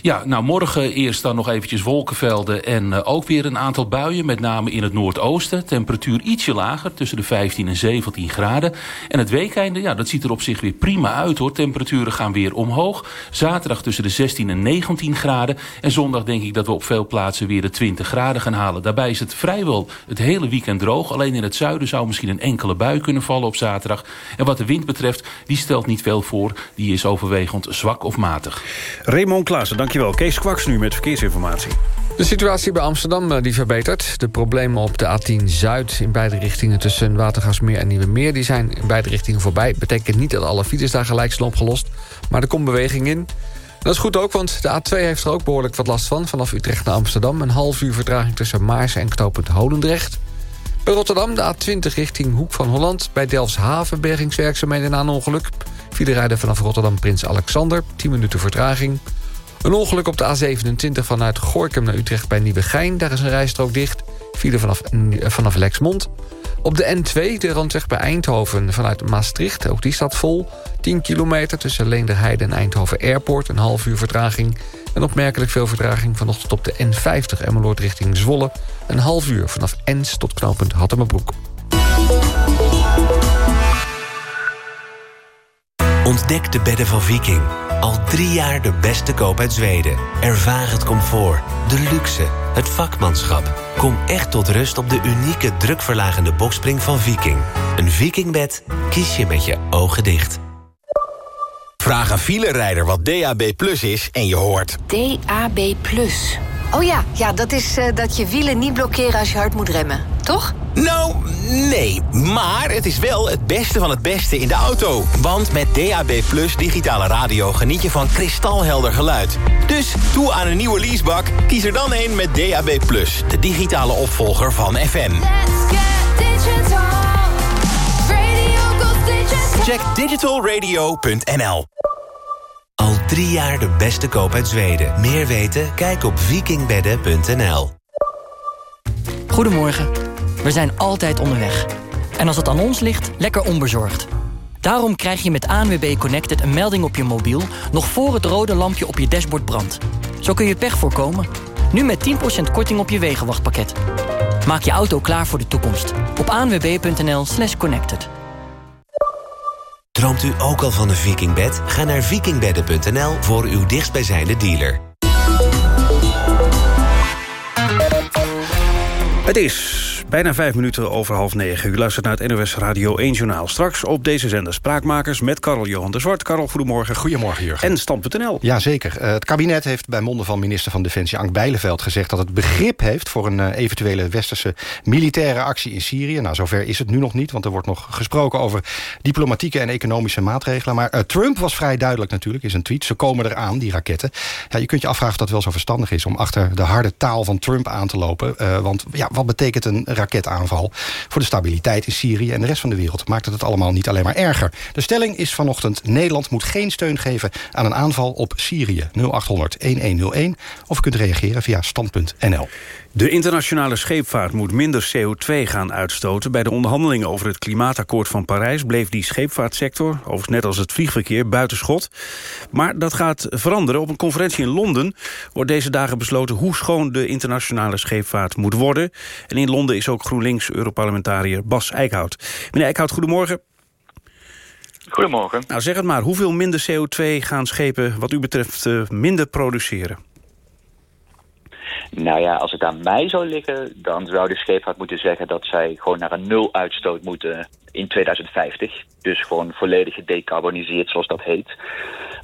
Ja, nou morgen eerst dan nog eventjes wolkenvelden en uh, ook weer een aantal buien. Met name in het noordoosten. Temperatuur ietsje lager, tussen de 15 en 17 graden. En het weekende, ja, dat ziet er op zich weer prima uit hoor. Temperaturen gaan weer omhoog. Zaterdag tussen de 16 en 19 graden. En zondag denk ik dat we op veel plaatsen weer de 20 graden gaan halen. Daarbij is het vrijwel het hele weekend droog. Alleen in het zuiden zou misschien een enkele bui kunnen vallen op zaterdag. En wat de wind betreft, die stelt niet veel voor. Die is overwegend zwak of matig. Raymond Klaassen, dankjewel. Kees Kwaks nu met verkeersinformatie. De situatie bij Amsterdam eh, die verbetert. De problemen op de A10 Zuid in beide richtingen tussen Watergasmeer en Nieuwe Meer... die zijn in beide richtingen voorbij. Betekent niet dat alle files daar gelijk zijn opgelost. Maar er komt beweging in. Dat is goed ook, want de A2 heeft er ook behoorlijk wat last van. Vanaf Utrecht naar Amsterdam. Een half uur vertraging tussen Maarsen en knooppunt Holendrecht. Bij Rotterdam de A20 richting Hoek van Holland. Bij Delfshaven bergingswerkzaamheden na een ongeluk. File rijden vanaf Rotterdam Prins Alexander. 10 minuten vertraging. Een ongeluk op de A27 vanuit Gorkum naar Utrecht bij Nieuwegein. Daar is een rijstrook dicht. File vanaf, vanaf Lexmond. Op de N2, de randweg bij Eindhoven vanuit Maastricht. Ook die staat vol. 10 kilometer tussen Leenderheide en Eindhoven Airport. Een half uur vertraging. En opmerkelijk veel vertraging vanochtend op de N50 Emmeloord richting Zwolle. Een half uur vanaf Ens tot knooppunt Hattemerbroek. Ontdek de bedden van Viking. Al drie jaar de beste koop uit Zweden. Ervaar het comfort, de luxe, het vakmanschap. Kom echt tot rust op de unieke drukverlagende bokspring van Viking. Een Vikingbed kies je met je ogen dicht. Vraag een filerijder wat DAB Plus is en je hoort... DAB Plus. Oh ja, ja dat is uh, dat je wielen niet blokkeren als je hard moet remmen, toch? Nou, nee. Maar het is wel het beste van het beste in de auto. Want met DAB Plus digitale radio geniet je van kristalhelder geluid. Dus toe aan een nieuwe leasebak, kies er dan een met DAB Plus. De digitale opvolger van FM. Check digitalradio.nl Drie jaar de beste koop uit Zweden. Meer weten? Kijk op vikingbedden.nl Goedemorgen. We zijn altijd onderweg. En als het aan ons ligt, lekker onbezorgd. Daarom krijg je met ANWB Connected een melding op je mobiel... nog voor het rode lampje op je dashboard brandt. Zo kun je pech voorkomen. Nu met 10% korting op je wegenwachtpakket. Maak je auto klaar voor de toekomst. Op anwb.nl slash connected. Droomt u ook al van een vikingbed? Ga naar vikingbedden.nl voor uw dichtstbijzijnde dealer. Het is bijna vijf minuten over half negen. U luistert naar het NOS Radio 1 Journaal. Straks op deze zender Spraakmakers met Karel Johan de Zwart. Karel, goedemorgen. Goedemorgen, Jurgen. En Stand.nl. Jazeker. Uh, het kabinet heeft bij monden van minister van Defensie Ank Bijleveld gezegd... dat het begrip heeft voor een uh, eventuele westerse militaire actie in Syrië. Nou, zover is het nu nog niet, want er wordt nog gesproken... over diplomatieke en economische maatregelen. Maar uh, Trump was vrij duidelijk natuurlijk in zijn tweet. Ze komen eraan, die raketten. Ja, je kunt je afvragen of dat wel zo verstandig is... om achter de harde taal van Trump aan te lopen. want ja, wat betekent een raketaanval voor de stabiliteit in Syrië en de rest van de wereld. Maakt het het allemaal niet alleen maar erger. De stelling is vanochtend... Nederland moet geen steun geven aan een aanval op Syrië. 0800 1101 of u kunt reageren via stand.nl. De internationale scheepvaart moet minder CO2 gaan uitstoten. Bij de onderhandelingen over het klimaatakkoord van Parijs... bleef die scheepvaartsector, overigens net als het vliegverkeer, buitenschot. Maar dat gaat veranderen. Op een conferentie in Londen wordt deze dagen besloten... hoe schoon de internationale scheepvaart moet worden. En in Londen is ook GroenLinks-Europarlementariër Bas Eickhout. Meneer Eickhout, goedemorgen. Goedemorgen. Nou, zeg het maar, hoeveel minder CO2 gaan schepen wat u betreft uh, minder produceren? Nou ja, als het aan mij zou liggen, dan zou de scheepvaart moeten zeggen dat zij gewoon naar een nul uitstoot moeten in 2050. Dus gewoon volledig gedecarboniseerd, zoals dat heet.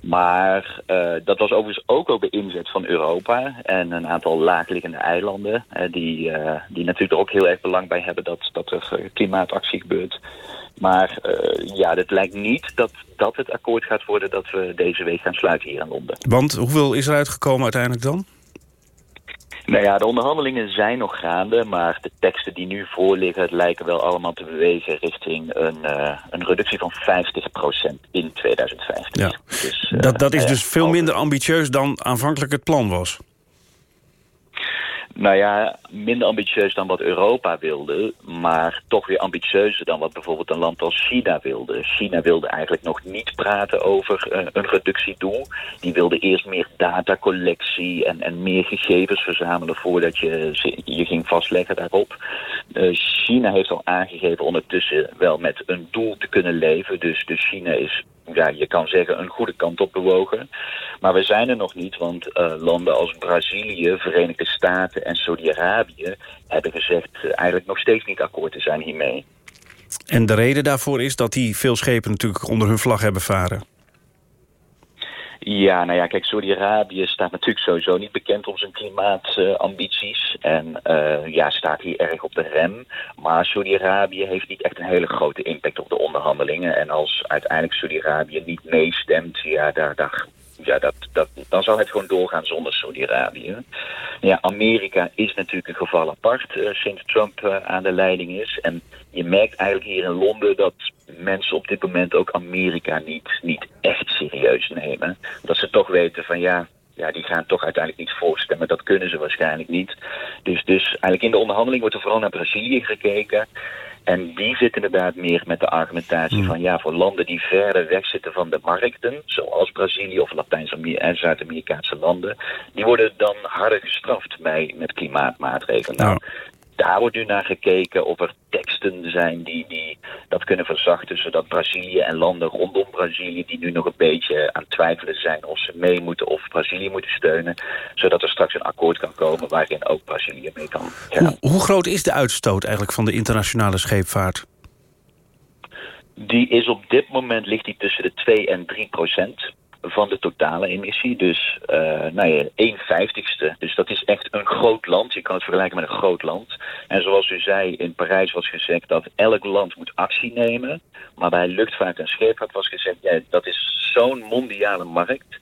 Maar uh, dat was overigens ook al de inzet van Europa en een aantal laagliggende eilanden... Uh, die, uh, die natuurlijk ook heel erg belang bij hebben dat, dat er klimaatactie gebeurt. Maar ja, het lijkt niet dat dat het akkoord gaat worden dat we deze week gaan sluiten hier in Londen. Want hoeveel is er uitgekomen uiteindelijk dan? Nou ja, de onderhandelingen zijn nog gaande, maar de teksten die nu voorliggen lijken wel allemaal te bewegen richting een, uh, een reductie van 50% in 2050. Ja. Dus, uh, dat, dat is dus veel minder ambitieus dan aanvankelijk het plan was. Nou ja, minder ambitieus dan wat Europa wilde, maar toch weer ambitieuzer dan wat bijvoorbeeld een land als China wilde. China wilde eigenlijk nog niet praten over uh, een reductiedoel. Die wilde eerst meer datacollectie en, en meer gegevens verzamelen voordat je je ging vastleggen daarop. Uh, China heeft al aangegeven ondertussen wel met een doel te kunnen leven. Dus, dus China is ja, je kan zeggen een goede kant op bewogen. Maar we zijn er nog niet, want uh, landen als Brazilië, Verenigde Staten en Saudi-Arabië hebben gezegd uh, eigenlijk nog steeds niet akkoord te zijn hiermee. En de reden daarvoor is dat die veel schepen natuurlijk onder hun vlag hebben varen. Ja, nou ja, kijk, Saudi-Arabië staat natuurlijk sowieso niet bekend om zijn klimaatambities. En uh, ja, staat hier erg op de rem. Maar Saudi-Arabië heeft niet echt een hele grote impact op de onderhandelingen. En als uiteindelijk Saudi-Arabië niet meestemt, ja, daar, daar ja, dat, dat, dan zal het gewoon doorgaan zonder Saudi-Arabië. Ja, Amerika is natuurlijk een geval apart uh, sinds Trump uh, aan de leiding is. En je merkt eigenlijk hier in Londen dat mensen op dit moment ook Amerika niet, niet echt serieus nemen. Dat ze toch weten van ja, ja, die gaan toch uiteindelijk niet voorstemmen. Dat kunnen ze waarschijnlijk niet. Dus, dus eigenlijk in de onderhandeling wordt er vooral naar Brazilië gekeken. En die zit inderdaad meer met de argumentatie mm. van ja, voor landen die verder weg zitten van de markten, zoals Brazilië of Latijns-Amerika en Zuid-Amerikaanse landen, die worden dan harder gestraft bij, met klimaatmaatregelen. Nou, daar wordt nu naar gekeken of er teksten zijn die, die dat kunnen verzachten. Zodat Brazilië en landen rondom Brazilië die nu nog een beetje aan het twijfelen zijn of ze mee moeten of Brazilië moeten steunen. Zodat er straks een akkoord kan komen waarin ook Brazilië mee kan gaan. Hoe, hoe groot is de uitstoot eigenlijk van de internationale scheepvaart? Die is op dit moment ligt die tussen de 2 en 3 procent van de totale emissie. Dus uh, nou ja, 1 vijftigste. Dus dat is echt een groot land. Je kan het vergelijken met een groot land. En zoals u zei, in Parijs was gezegd dat elk land moet actie nemen. Maar bij luchtvaart en scheepvaart was gezegd, ja, dat is zo'n mondiale markt.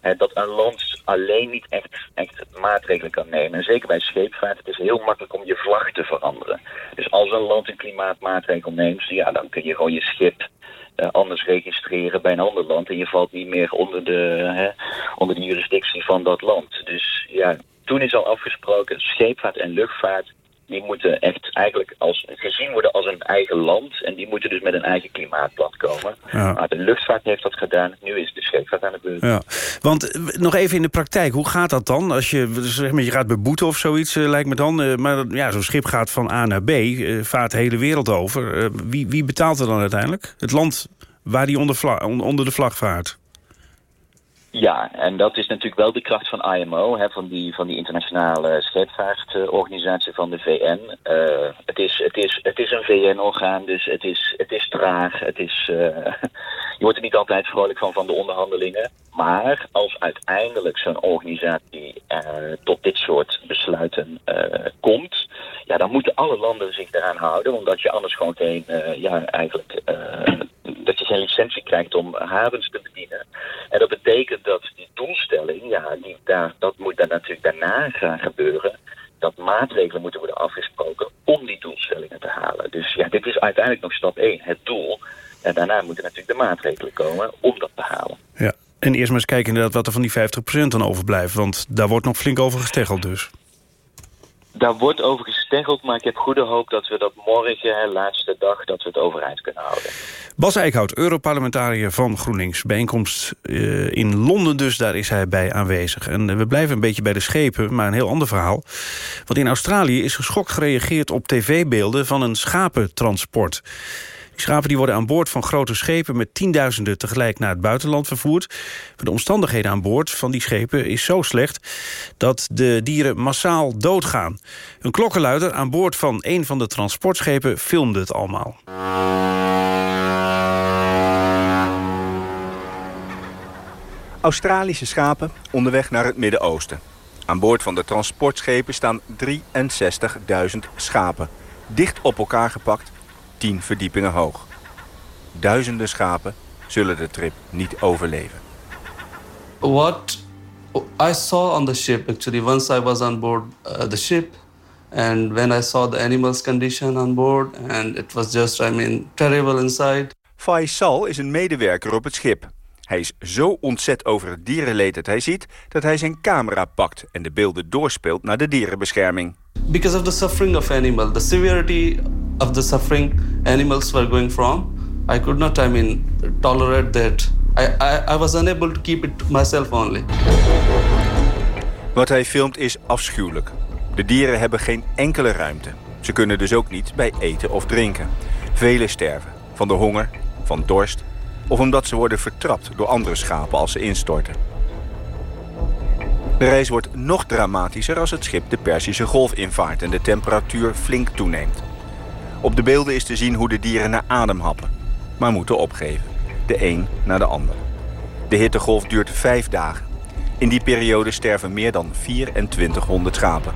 Hè, dat een land alleen niet echt, echt maatregelen kan nemen. En zeker bij scheepvaart, het is heel makkelijk om je vlag te veranderen. Dus als een land een klimaatmaatregel neemt, ja, dan kun je gewoon je schip uh, anders registreren bij een ander land. En je valt niet meer onder de, hè, onder de jurisdictie van dat land. Dus ja, toen is al afgesproken, scheepvaart en luchtvaart... die moeten echt eigenlijk als gezien worden als een eigen land. En die moeten dus met een eigen klimaatplan komen. Ja. Maar de luchtvaart heeft dat gedaan. Nu is de scheepvaart aan de beurt. Ja, want eh, nog even in de praktijk, hoe gaat dat dan? Als je, zeg maar, je gaat beboeten of zoiets, eh, lijkt me dan. eh, maar ja, zo'n schip gaat van A naar B, vaart de hele wereld over. Wie, wie betaalt er dan uiteindelijk? Het land waar die onder, vla- onder de vlag vaart. Ja, en dat is natuurlijk wel de kracht van IMO, hè, van, die, van die internationale scheepvaartorganisatie van de VN. Eh, het, is, het, is, het is een VN-orgaan, dus het is, het is traag. Het is, eh, je wordt er niet altijd vrolijk van, van de onderhandelingen. Maar als uiteindelijk zo'n organisatie eh, tot dit soort besluiten eh, komt, ja, dan moeten alle landen zich daaraan houden, omdat je anders gewoon geen, eh, ja, eigenlijk, dat je geen licentie krijgt om havens te bedienen. En dat betekent dat die doelstelling, ja, die daar, dat moet dan natuurlijk daarna gaan gebeuren. Dat maatregelen moeten worden afgesproken om die doelstellingen te halen. Dus ja, dit is uiteindelijk nog stap 1, het doel. En daarna moeten natuurlijk de maatregelen komen om dat te halen. Ja. En eerst maar eens kijken inderdaad wat er van die 50% dan overblijft. Want daar wordt nog flink over gesteggeld dus. Daar wordt over gesteggeld, maar ik heb goede hoop dat we dat morgen, laatste dag, dat we het overeind kunnen houden. Bas Eickhout, Europarlementariër van GroenLinks. Bijeenkomst eh, in Londen dus, daar is hij bij aanwezig. En eh, we blijven een beetje bij de schepen, maar een heel ander verhaal. Want in Australië is geschokt gereageerd op tv-beelden van een schapentransport. Die schapen die worden aan boord van grote schepen met tienduizenden tegelijk naar het buitenland vervoerd. De omstandigheden aan boord van die schepen is zo slecht dat de dieren massaal doodgaan. Een klokkenluider aan boord van een van de transportschepen filmde het allemaal. Australische schapen onderweg naar het Midden-Oosten. Aan boord van de transportschepen staan 63.000 schapen. Dicht op elkaar gepakt, 10 verdiepingen hoog. Duizenden schapen zullen de trip niet overleven. what I saw on the ship actually once I was on board uh, the ship and when I saw the animals condition on board and it was just I mean terrible inside Faisal is een medewerker op het schip. Hij is zo ontzet over het dierenleed dat hij ziet... dat hij zijn camera pakt en de beelden doorspeelt naar de dierenbescherming. because of the suffering of animal the severity of the suffering animals were going from I could not I mean tolerate that I, I, was unable to keep it myself only Wat hij filmt is afschuwelijk. De dieren hebben geen enkele ruimte. Ze kunnen dus ook niet bij eten of drinken. Velen sterven. Van de honger, van dorst... of omdat ze worden vertrapt door andere schapen als ze instorten. De reis wordt nog dramatischer als het schip de Perzische Golf invaart... en de temperatuur flink toeneemt. Op de beelden is te zien hoe de dieren naar adem happen... maar moeten opgeven. De een na de ander. De hittegolf duurt vijf dagen. In die periode sterven meer dan 2400 schapen.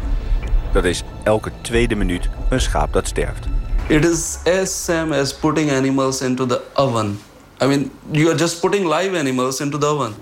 Dat is elke tweede minuut een schaap dat sterft. it is as same as putting animals into the oven I mean you are just putting live animals into the oven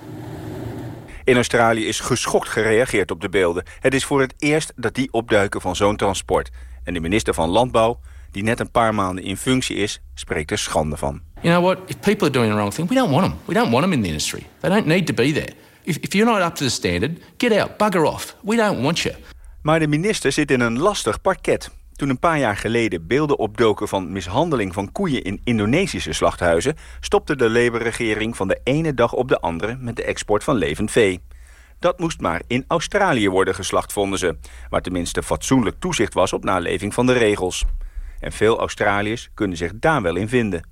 In Australië is geschokt gereageerd op de beelden. Het is voor het eerst dat die opduiken van zo'n transport. En de minister van Landbouw, die net een paar maanden in functie is, spreekt er schande van. You know what? If people are doing the wrong thing, we don't want them. We don't want them in the industry. They don't need to be there. If, if you're not up to the standard, get out, bugger off. We don't want you. Maar de minister zit in een lastig parket. Toen een paar jaar geleden beelden opdoken van mishandeling van koeien in Indonesische slachthuizen, stopte de Labour-regering van de ene dag op de andere met de export van levend vee. Dat moest maar in Australië worden geslacht, vonden ze, waar tenminste fatsoenlijk toezicht was op naleving van de regels. En veel Australiërs kunnen zich daar wel in vinden.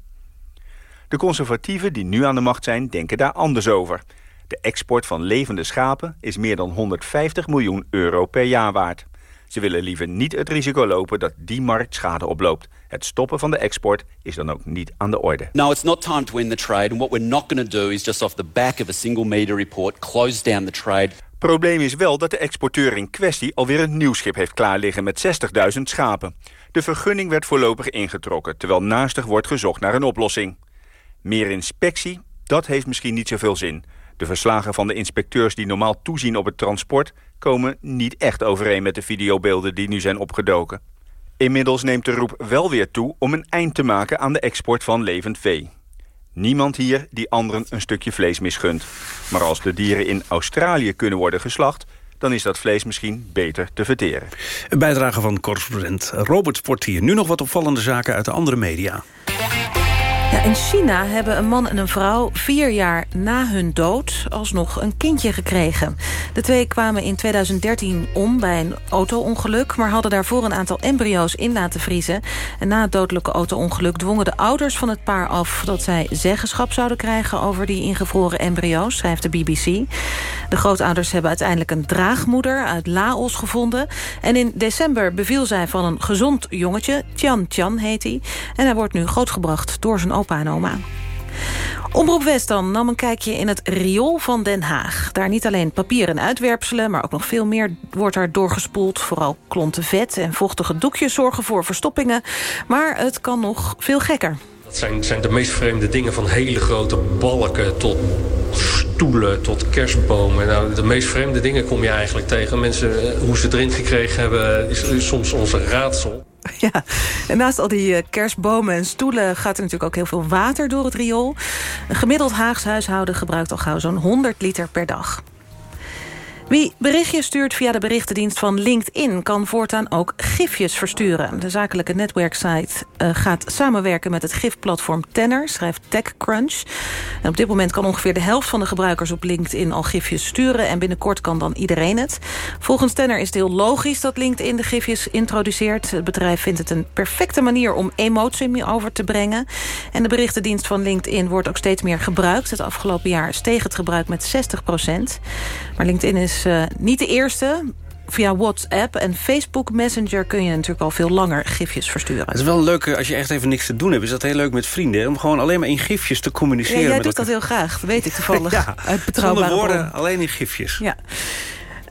De conservatieven die nu aan de macht zijn, denken daar anders over. De export van levende schapen is meer dan 150 miljoen euro per jaar waard. Ze willen liever niet het risico lopen dat die markt schade oploopt. Het stoppen van de export is dan ook niet aan de orde. No, it's not time to win the trade. And what we're not going to do is just off the back of a single media report close down the trade. Probleem is wel dat de exporteur in kwestie alweer een nieuw schip heeft klaarliggen met 60.000 schapen. De vergunning werd voorlopig ingetrokken, terwijl naastig wordt gezocht naar een oplossing. Meer inspectie, dat heeft misschien niet zoveel zin. De verslagen van de inspecteurs die normaal toezien op het transport... komen niet echt overeen met de videobeelden die nu zijn opgedoken. Inmiddels neemt de roep wel weer toe om een eind te maken aan de export van levend vee. Niemand hier die anderen een stukje vlees misgunt. Maar als de dieren in Australië kunnen worden geslacht... dan is dat vlees misschien beter te verteren. Een bijdrage van correspondent Robert Portier. Nu nog wat opvallende zaken uit de andere media. In China hebben een man en een vrouw vier jaar na hun dood alsnog een kindje gekregen. De twee kwamen in 2013 om bij een auto-ongeluk... maar hadden daarvoor een aantal embryo's in laten vriezen. En na het dodelijke auto-ongeluk dwongen de ouders van het paar af... dat zij zeggenschap zouden krijgen over die ingevroren embryo's, schrijft de BBC. De grootouders hebben uiteindelijk een draagmoeder uit Laos gevonden. En in december beviel zij van een gezond jongetje. Tian Tian heet hij. En hij wordt nu grootgebracht door zijn opa. Omroep West dan nam een kijkje in het riool van Den Haag. Daar niet alleen papier en uitwerpselen, maar ook nog veel meer wordt er doorgespoeld. Vooral klonten vet en vochtige doekjes zorgen voor verstoppingen. Maar het kan nog veel gekker. Dat zijn, zijn de meest vreemde dingen van hele grote balken tot stoelen tot kerstbomen. Nou, de meest vreemde dingen kom je eigenlijk tegen. Mensen, eh, hoe ze erin gekregen hebben, is soms onze raadsel. Ja, en naast al die eh, kerstbomen en stoelen... gaat er natuurlijk ook heel veel water door het riool. Een gemiddeld Haags huishouden gebruikt al gauw zo'n 100 liter per dag. Wie berichtjes stuurt via de berichtendienst van LinkedIn... kan voortaan ook gifjes versturen. De zakelijke netwerksite uh, gaat samenwerken met het gifplatform Tenner... schrijft TechCrunch. En op dit moment kan ongeveer de helft van de gebruikers op LinkedIn... al gifjes sturen en binnenkort kan dan iedereen het. Volgens Tenner is het heel logisch dat LinkedIn de gifjes introduceert. Het bedrijf vindt het een perfecte manier om emotie over te brengen. En de berichtendienst van LinkedIn wordt ook steeds meer gebruikt. Het afgelopen jaar steeg het gebruik met 60 procent. Maar LinkedIn is is uh, niet de eerste. Via WhatsApp en Facebook Messenger kun je natuurlijk al veel langer gifjes versturen. Het is wel leuk, als je echt even niks te doen hebt... is dat heel leuk met vrienden, om gewoon alleen maar in gifjes te communiceren. Ja, jij met doet dat heel graag, dat weet ik toevallig. ja, uit betrouwbare zonder woorden, alleen in gifjes. Ja.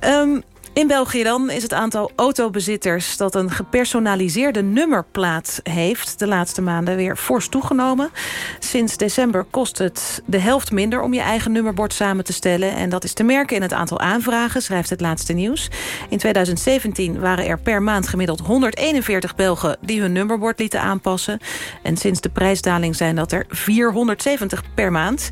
Um, in België dan is het aantal autobezitters dat een gepersonaliseerde nummerplaat heeft... de laatste maanden weer fors toegenomen. Sinds december kost het de helft minder om je eigen nummerbord samen te stellen. En dat is te merken in het aantal aanvragen, schrijft het laatste nieuws. In 2017 waren er per maand gemiddeld 141 Belgen... die hun nummerbord lieten aanpassen. En sinds de prijsdaling zijn dat er 470 per maand.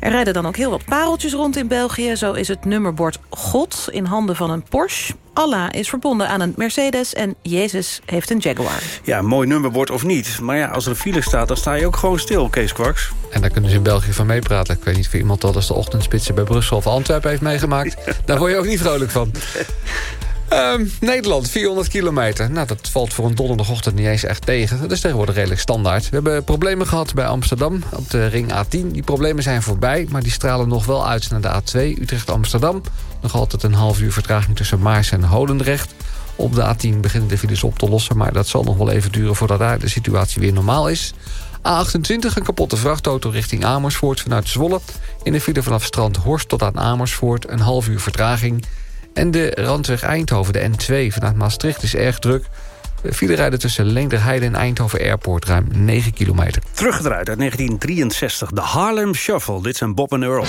Er rijden dan ook heel wat pareltjes rond in België. Zo is het nummerbord God in handen van een Porsche. Allah is verbonden aan een Mercedes en Jezus heeft een Jaguar. Ja, mooi nummerbord of niet. Maar ja, als er een file staat, dan sta je ook gewoon stil, Kees Kwaks. En daar kunnen ze in België van meepraten. Ik weet niet of iemand dat als de ochtendspitsen bij Brussel of Antwerpen heeft meegemaakt. Daar word je ook niet vrolijk van. Um, Nederland, 400 kilometer. Nou, dat valt voor een donderdagochtend niet eens echt tegen. Dat is tegenwoordig redelijk standaard. We hebben problemen gehad bij Amsterdam op de ring A10. Die problemen zijn voorbij, maar die stralen nog wel uit naar de A2 Utrecht-Amsterdam. Nog altijd een half uur vertraging tussen Maars en Holendrecht. Op de A10 beginnen de files op te lossen... maar dat zal nog wel even duren voordat daar de situatie weer normaal is. A28, een kapotte vrachtauto richting Amersfoort vanuit Zwolle. In de file vanaf Strand Horst tot aan Amersfoort... een half uur vertraging... En de randweg Eindhoven, de N2 vanuit Maastricht, is erg druk. File rijden tussen Leenderheide en Eindhoven Airport ruim 9 kilometer. Teruggedraaid uit 1963, de Harlem Shuffle. Dit zijn Bob en Earl.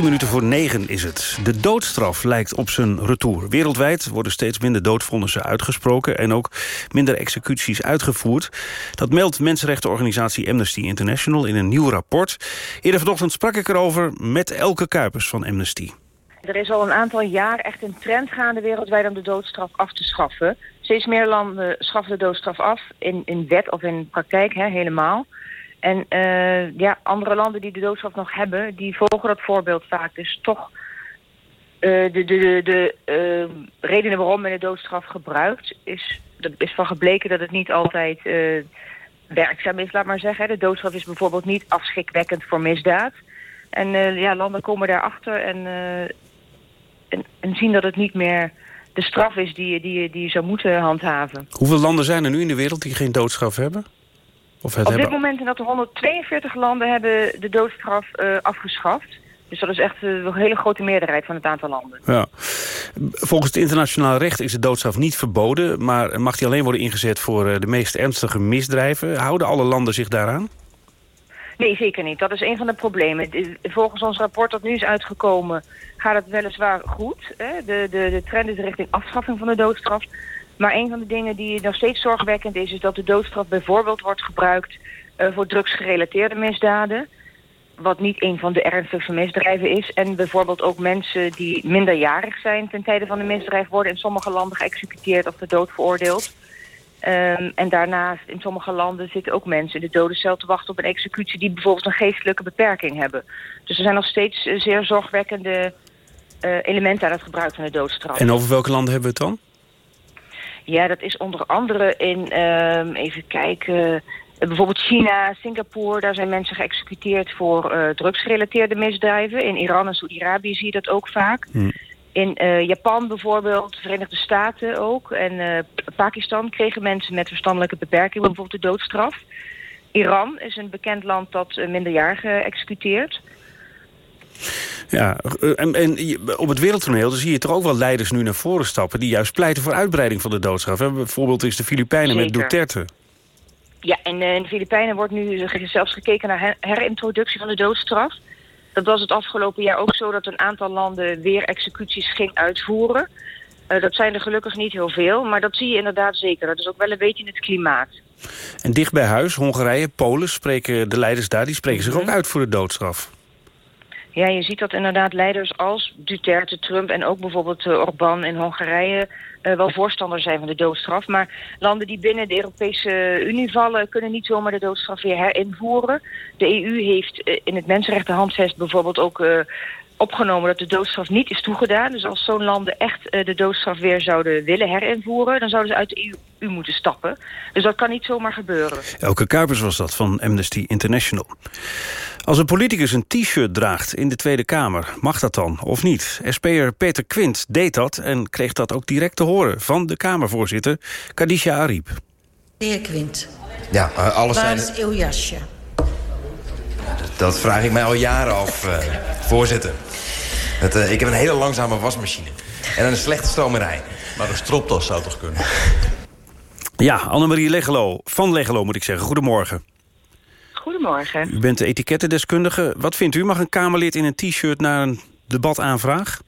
10 minuten voor 9 is het. De doodstraf lijkt op zijn retour. Wereldwijd worden steeds minder doodvonnissen uitgesproken... en ook minder executies uitgevoerd. Dat meldt mensenrechtenorganisatie Amnesty International... in een nieuw rapport. Eerder vanochtend sprak ik erover met Elke Kuipers van Amnesty. Er is al een aantal jaar echt een trend gaande wereldwijd om de doodstraf af te schaffen. Steeds meer landen schaffen de doodstraf af, in, in wet of in praktijk hè, helemaal. En eh, ja, andere landen die de doodstraf nog hebben, die volgen dat voorbeeld vaak. Dus toch eh, de, de, de, eh, redenen waarom men de doodstraf gebruikt, is, er is van gebleken dat het niet altijd werkzaam is, laat maar zeggen. De doodstraf is bijvoorbeeld niet afschrikwekkend voor misdaad. En ja, landen komen daarachter en, en, en zien dat het niet meer de straf is die, die, die je zou moeten handhaven. Hoeveel landen zijn er nu in de wereld die geen doodstraf hebben? Of het Op dit moment zijn dat er 142 landen hebben de doodstraf eh, afgeschaft. Dus dat is echt eh, een hele grote meerderheid van het aantal landen. Ja. Volgens het internationaal recht is de doodstraf niet verboden... maar mag die alleen worden ingezet voor eh, de meest ernstige misdrijven. Houden alle landen zich daaraan? Nee, zeker niet. Dat is een van de problemen. Volgens ons rapport dat nu is uitgekomen gaat het weliswaar goed. Hè? De, de, de trend is richting afschaffing van de doodstraf. Maar een van de dingen die nog steeds zorgwekkend is... is dat de doodstraf bijvoorbeeld wordt gebruikt eh, voor drugsgerelateerde misdaden. Wat niet een van de ernstigste misdrijven is. En bijvoorbeeld ook mensen die minderjarig zijn ten tijde van een misdrijf... worden in sommige landen geëxecuteerd of ter dood veroordeeld. Ehm, en daarnaast in sommige landen zitten ook mensen in de dodencel te wachten op een executie die bijvoorbeeld een geestelijke beperking hebben. Dus er zijn nog steeds eh, zeer zorgwekkende eh, elementen aan het gebruik van de doodstraf. En over welke landen hebben we het dan? Ja, dat is onder andere in, ehm, even kijken, eh, bijvoorbeeld China, Singapore. Daar zijn mensen geëxecuteerd voor eh, drugsgerelateerde misdrijven. In Iran en Saudi-Arabië zie je dat ook vaak. In eh, Japan bijvoorbeeld, de Verenigde Staten ook. En Pakistan kregen mensen met verstandelijke beperkingen bijvoorbeeld de doodstraf. Iran is een bekend land dat minderjarigen executeert. Ja, eh, en, op het wereldtoneel zie je toch ook wel leiders nu naar voren stappen... die juist pleiten voor uitbreiding van de doodstraf. hè? Bijvoorbeeld is de Filipijnen met. Duterte. Ja, en eh, in de Filipijnen wordt nu zelfs gekeken naar her- herintroductie van de doodstraf. Dat was het afgelopen jaar ook zo dat een aantal landen weer executies ging uitvoeren. Eh, dat zijn er gelukkig niet heel veel, maar dat zie je inderdaad zeker. Dat is ook wel een beetje in het klimaat. En dicht bij huis, Hongarije, Polen, spreken de leiders daar... die spreken zich ook uit voor de doodstraf. Ja, je ziet dat inderdaad leiders als Duterte, Trump en ook bijvoorbeeld uh, Orbán in Hongarije uh, wel voorstander zijn van de doodstraf. Maar landen die binnen de Europese Unie vallen kunnen niet zomaar de doodstraf weer herinvoeren. De EU heeft uh, in het Mensenrechtenhandvest bijvoorbeeld ook opgenomen dat de doodstraf niet is toegedaan. Dus als zo'n landen echt de doodstraf weer zouden willen herinvoeren, dan zouden ze uit de EU moeten stappen. Dus dat kan niet zomaar gebeuren. Elke Kuipers was dat van Amnesty International. Als een politicus een t-shirt draagt in de Tweede Kamer, mag dat dan of niet? SP'er Peter Quint deed dat en kreeg dat ook direct te horen... van de Kamervoorzitter Kadisha Ariep. De heer Quint, Ja, uh, alles waar zijn... is uw jasje? Dat vraag ik mij al jaren af, uh, voorzitter. Het, uh, ik heb een hele langzame wasmachine. En een slechte stomerij. Maar een stropdas zou toch kunnen? Ja, Annemarie Legelo, van Legelo moet ik zeggen. Goedemorgen. Goedemorgen. U bent de etikettendeskundige. Wat vindt u? Mag een Kamerlid in een t-shirt naar een debataanvraag?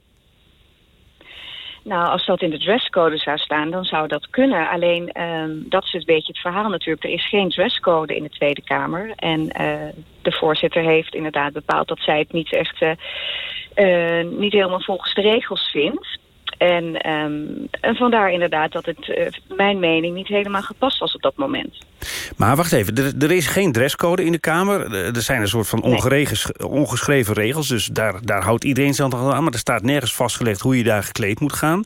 Nou, als dat in de dresscode zou staan, dan zou dat kunnen. Alleen, um, dat is een beetje het verhaal natuurlijk. Er is geen dresscode in de Tweede Kamer. En uh, de voorzitter heeft inderdaad bepaald dat zij het niet echt... Uh, uh, niet helemaal volgens de regels vindt. En, ehm, en vandaar inderdaad dat het, uh, mijn mening, niet helemaal gepast was op dat moment. Maar wacht even, er, er is geen dresscode in de Kamer. Er zijn een soort van ongeschreven regels, dus daar, daar houdt iedereen zich aan. Maar er staat nergens vastgelegd hoe je daar gekleed moet gaan.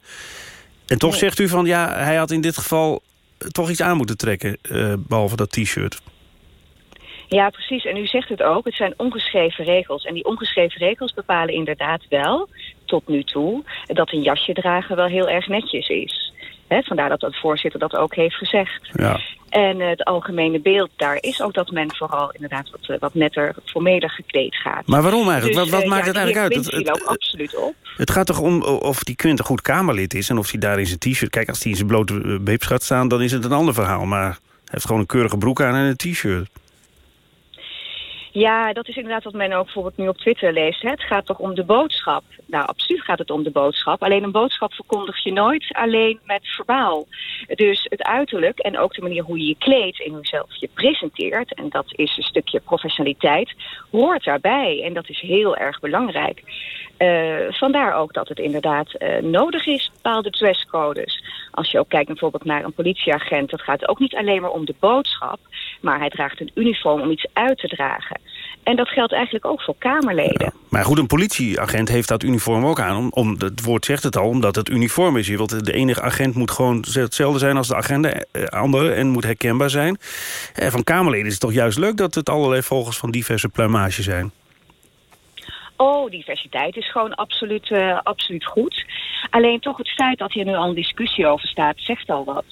En toch zegt u van, ja, hij had in dit geval toch iets aan moeten trekken, uh, behalve dat t-shirt. Ja, precies. En u zegt het ook. Het zijn ongeschreven regels. En die ongeschreven regels bepalen inderdaad wel, tot nu toe, dat een jasje dragen wel heel erg netjes is. He, vandaar dat de voorzitter dat ook heeft gezegd. Ja. En uh, het algemene beeld daar is ook dat men vooral inderdaad wat, uh, wat netter, formelig gekleed gaat. Maar waarom eigenlijk? Dus, wat, wat uh, maakt ja, het eigenlijk uit? Het, het, absoluut op. Het gaat toch om of die Quint een goed Kamerlid is... en of hij daar in zijn t-shirt... Kijk, als hij in zijn blote beeps gaat staan, dan is het een ander verhaal. Maar hij heeft gewoon een keurige broek aan en een t-shirt. Ja, dat is inderdaad wat men ook bijvoorbeeld nu op Twitter leest. Hè. Het gaat toch om de boodschap. Nou, absoluut gaat het om de boodschap. Alleen een boodschap verkondig je nooit alleen met verbaal. Dus het uiterlijk en ook de manier hoe je je kleedt en hoe je presenteert... en dat is een stukje professionaliteit, hoort daarbij. En dat is heel erg belangrijk. Uh, vandaar ook dat het inderdaad uh, nodig is, bepaalde dresscodes. Als je ook kijkt bijvoorbeeld naar een politieagent... dat gaat ook niet alleen maar om de boodschap... maar hij draagt een uniform om iets uit te dragen. En dat geldt eigenlijk ook voor Kamerleden. Ja, maar goed, een politieagent heeft dat uniform ook aan. Om, om, het woord zegt het al, omdat het uniform is. Je wilt, de enige agent moet gewoon hetzelfde zijn als de agenda, eh, andere... en moet herkenbaar zijn. Eh, van Kamerleden is het toch juist leuk dat het allerlei vogels van diverse pluimage zijn. Oh, diversiteit is gewoon absoluut, uh, absoluut goed. Alleen toch het feit dat hier nu al een discussie over staat, zegt al wat.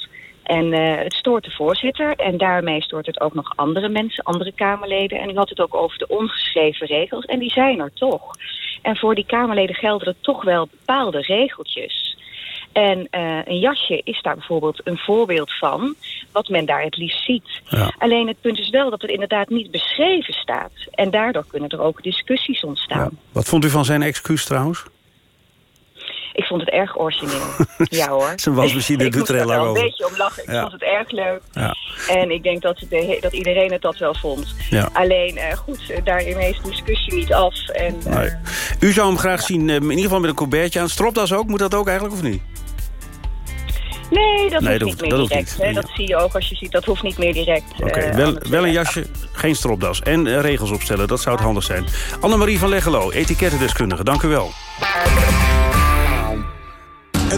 En uh, het stoort de voorzitter en daarmee stoort het ook nog andere mensen, andere Kamerleden. En u had het ook over de ongeschreven regels en die zijn er toch. En voor die Kamerleden gelden er toch wel bepaalde regeltjes. En uh, een jasje is daar bijvoorbeeld een voorbeeld van, wat men daar het liefst ziet. Ja. Alleen het punt is wel dat het inderdaad niet beschreven staat. En daardoor kunnen er ook discussies ontstaan. Ja. Wat vond u van zijn excuus trouwens? Ik vond het erg origineel. ja hoor. Zijn wasmachine doet er heel lang over. Ik moest er wel een beetje om lachen. Ik Ja. vond het erg leuk. Ja. En ik denk dat, de, dat iedereen het dat wel vond. Ja. Alleen, uh, goed, uh, daarmee is de discussie niet af. En, uh, Nee. U zou hem graag zien, eh, in ieder geval met een colbertje aan. Stropdas ook, moet dat ook eigenlijk of niet? Nee, dat Nee, hoeft dat niet meer dat direct. niet. Dat zie je ook als je ziet, dat hoeft niet meer direct. Oké, eh, wel, een jasje, geen stropdas. En eh, regels opstellen, dat zou het handig zijn. Annemarie van Leggelo, etikettendeskundige, dank u wel.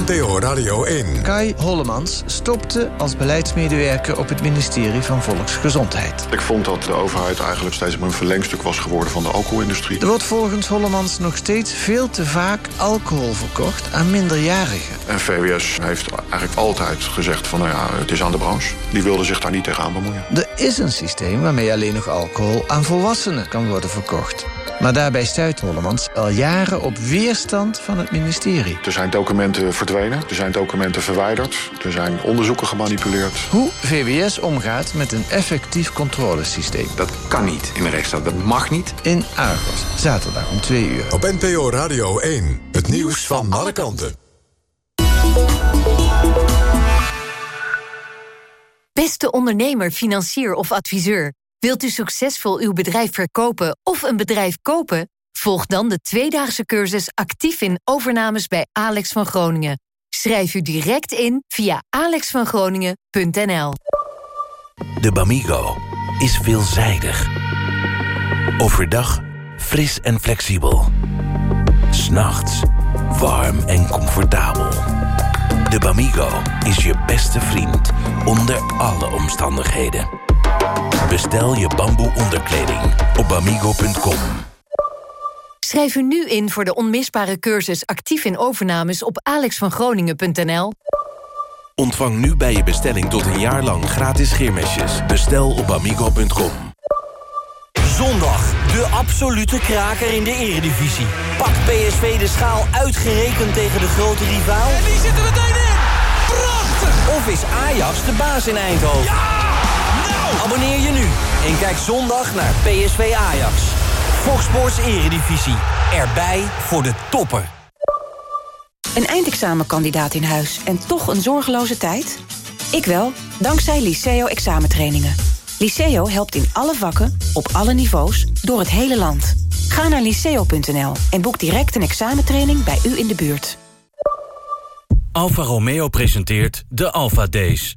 NPO Radio 1. Kai Hollemans stopte als beleidsmedewerker op het ministerie van Volksgezondheid. Ik vond dat de overheid eigenlijk steeds maar een verlengstuk was geworden van de alcoholindustrie. Er wordt volgens Hollemans nog steeds veel te vaak alcohol verkocht aan minderjarigen. En VWS heeft eigenlijk altijd gezegd van nou ja, het is aan de branche. Die wilde zich daar niet tegenaan bemoeien. Er is een systeem waarmee alleen nog alcohol aan volwassenen kan worden verkocht. Maar daarbij stuit Hollemans al jaren op weerstand van het ministerie. Er zijn documenten verdwenen, er zijn documenten verwijderd, er zijn onderzoeken gemanipuleerd. Hoe VWS omgaat met een effectief controlesysteem. Dat kan niet in de rechtsstaat, dat mag niet. In Argos, zaterdag om 2 uur. Op NPO Radio 1. Het nieuws van alle kanten. Beste ondernemer, financier of adviseur. Wilt u succesvol uw bedrijf verkopen of een bedrijf kopen? Volg dan de tweedaagse cursus actief in overnames bij Alex van Groningen. Schrijf u direct in via alexvangroningen.nl. De Bamigo is veelzijdig. Overdag fris en flexibel. S'nachts warm en comfortabel. De Bamigo is je beste vriend onder alle omstandigheden. Bestel je bamboe onderkleding op bamigo.com. Schrijf u nu in voor de onmisbare cursus actief in overnames op alexvangroningen.nl. Ontvang nu bij je bestelling tot een jaar lang gratis scheermesjes. Bestel op amigo.com. Zondag, de absolute kraker in de eredivisie. Pakt PSV de schaal uitgerekend tegen de grote rivaal? En die zitten meteen in! Prachtig! Of is Ajax de baas in Eindhoven? Ja! Abonneer je nu en kijk zondag naar PSV Ajax. Fox Sports Eredivisie. Erbij voor de toppen. Een eindexamenkandidaat in huis en toch een zorgeloze tijd? Ik wel, dankzij Liceo examentrainingen. Liceo helpt in alle vakken, op alle niveaus, door het hele land. Ga naar liceo.nl en boek direct een examentraining bij u in de buurt. Alfa Romeo presenteert de Alfa Days.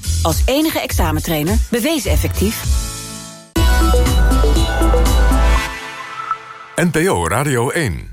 Als enige examentrainer bewezen effectief. NPO Radio 1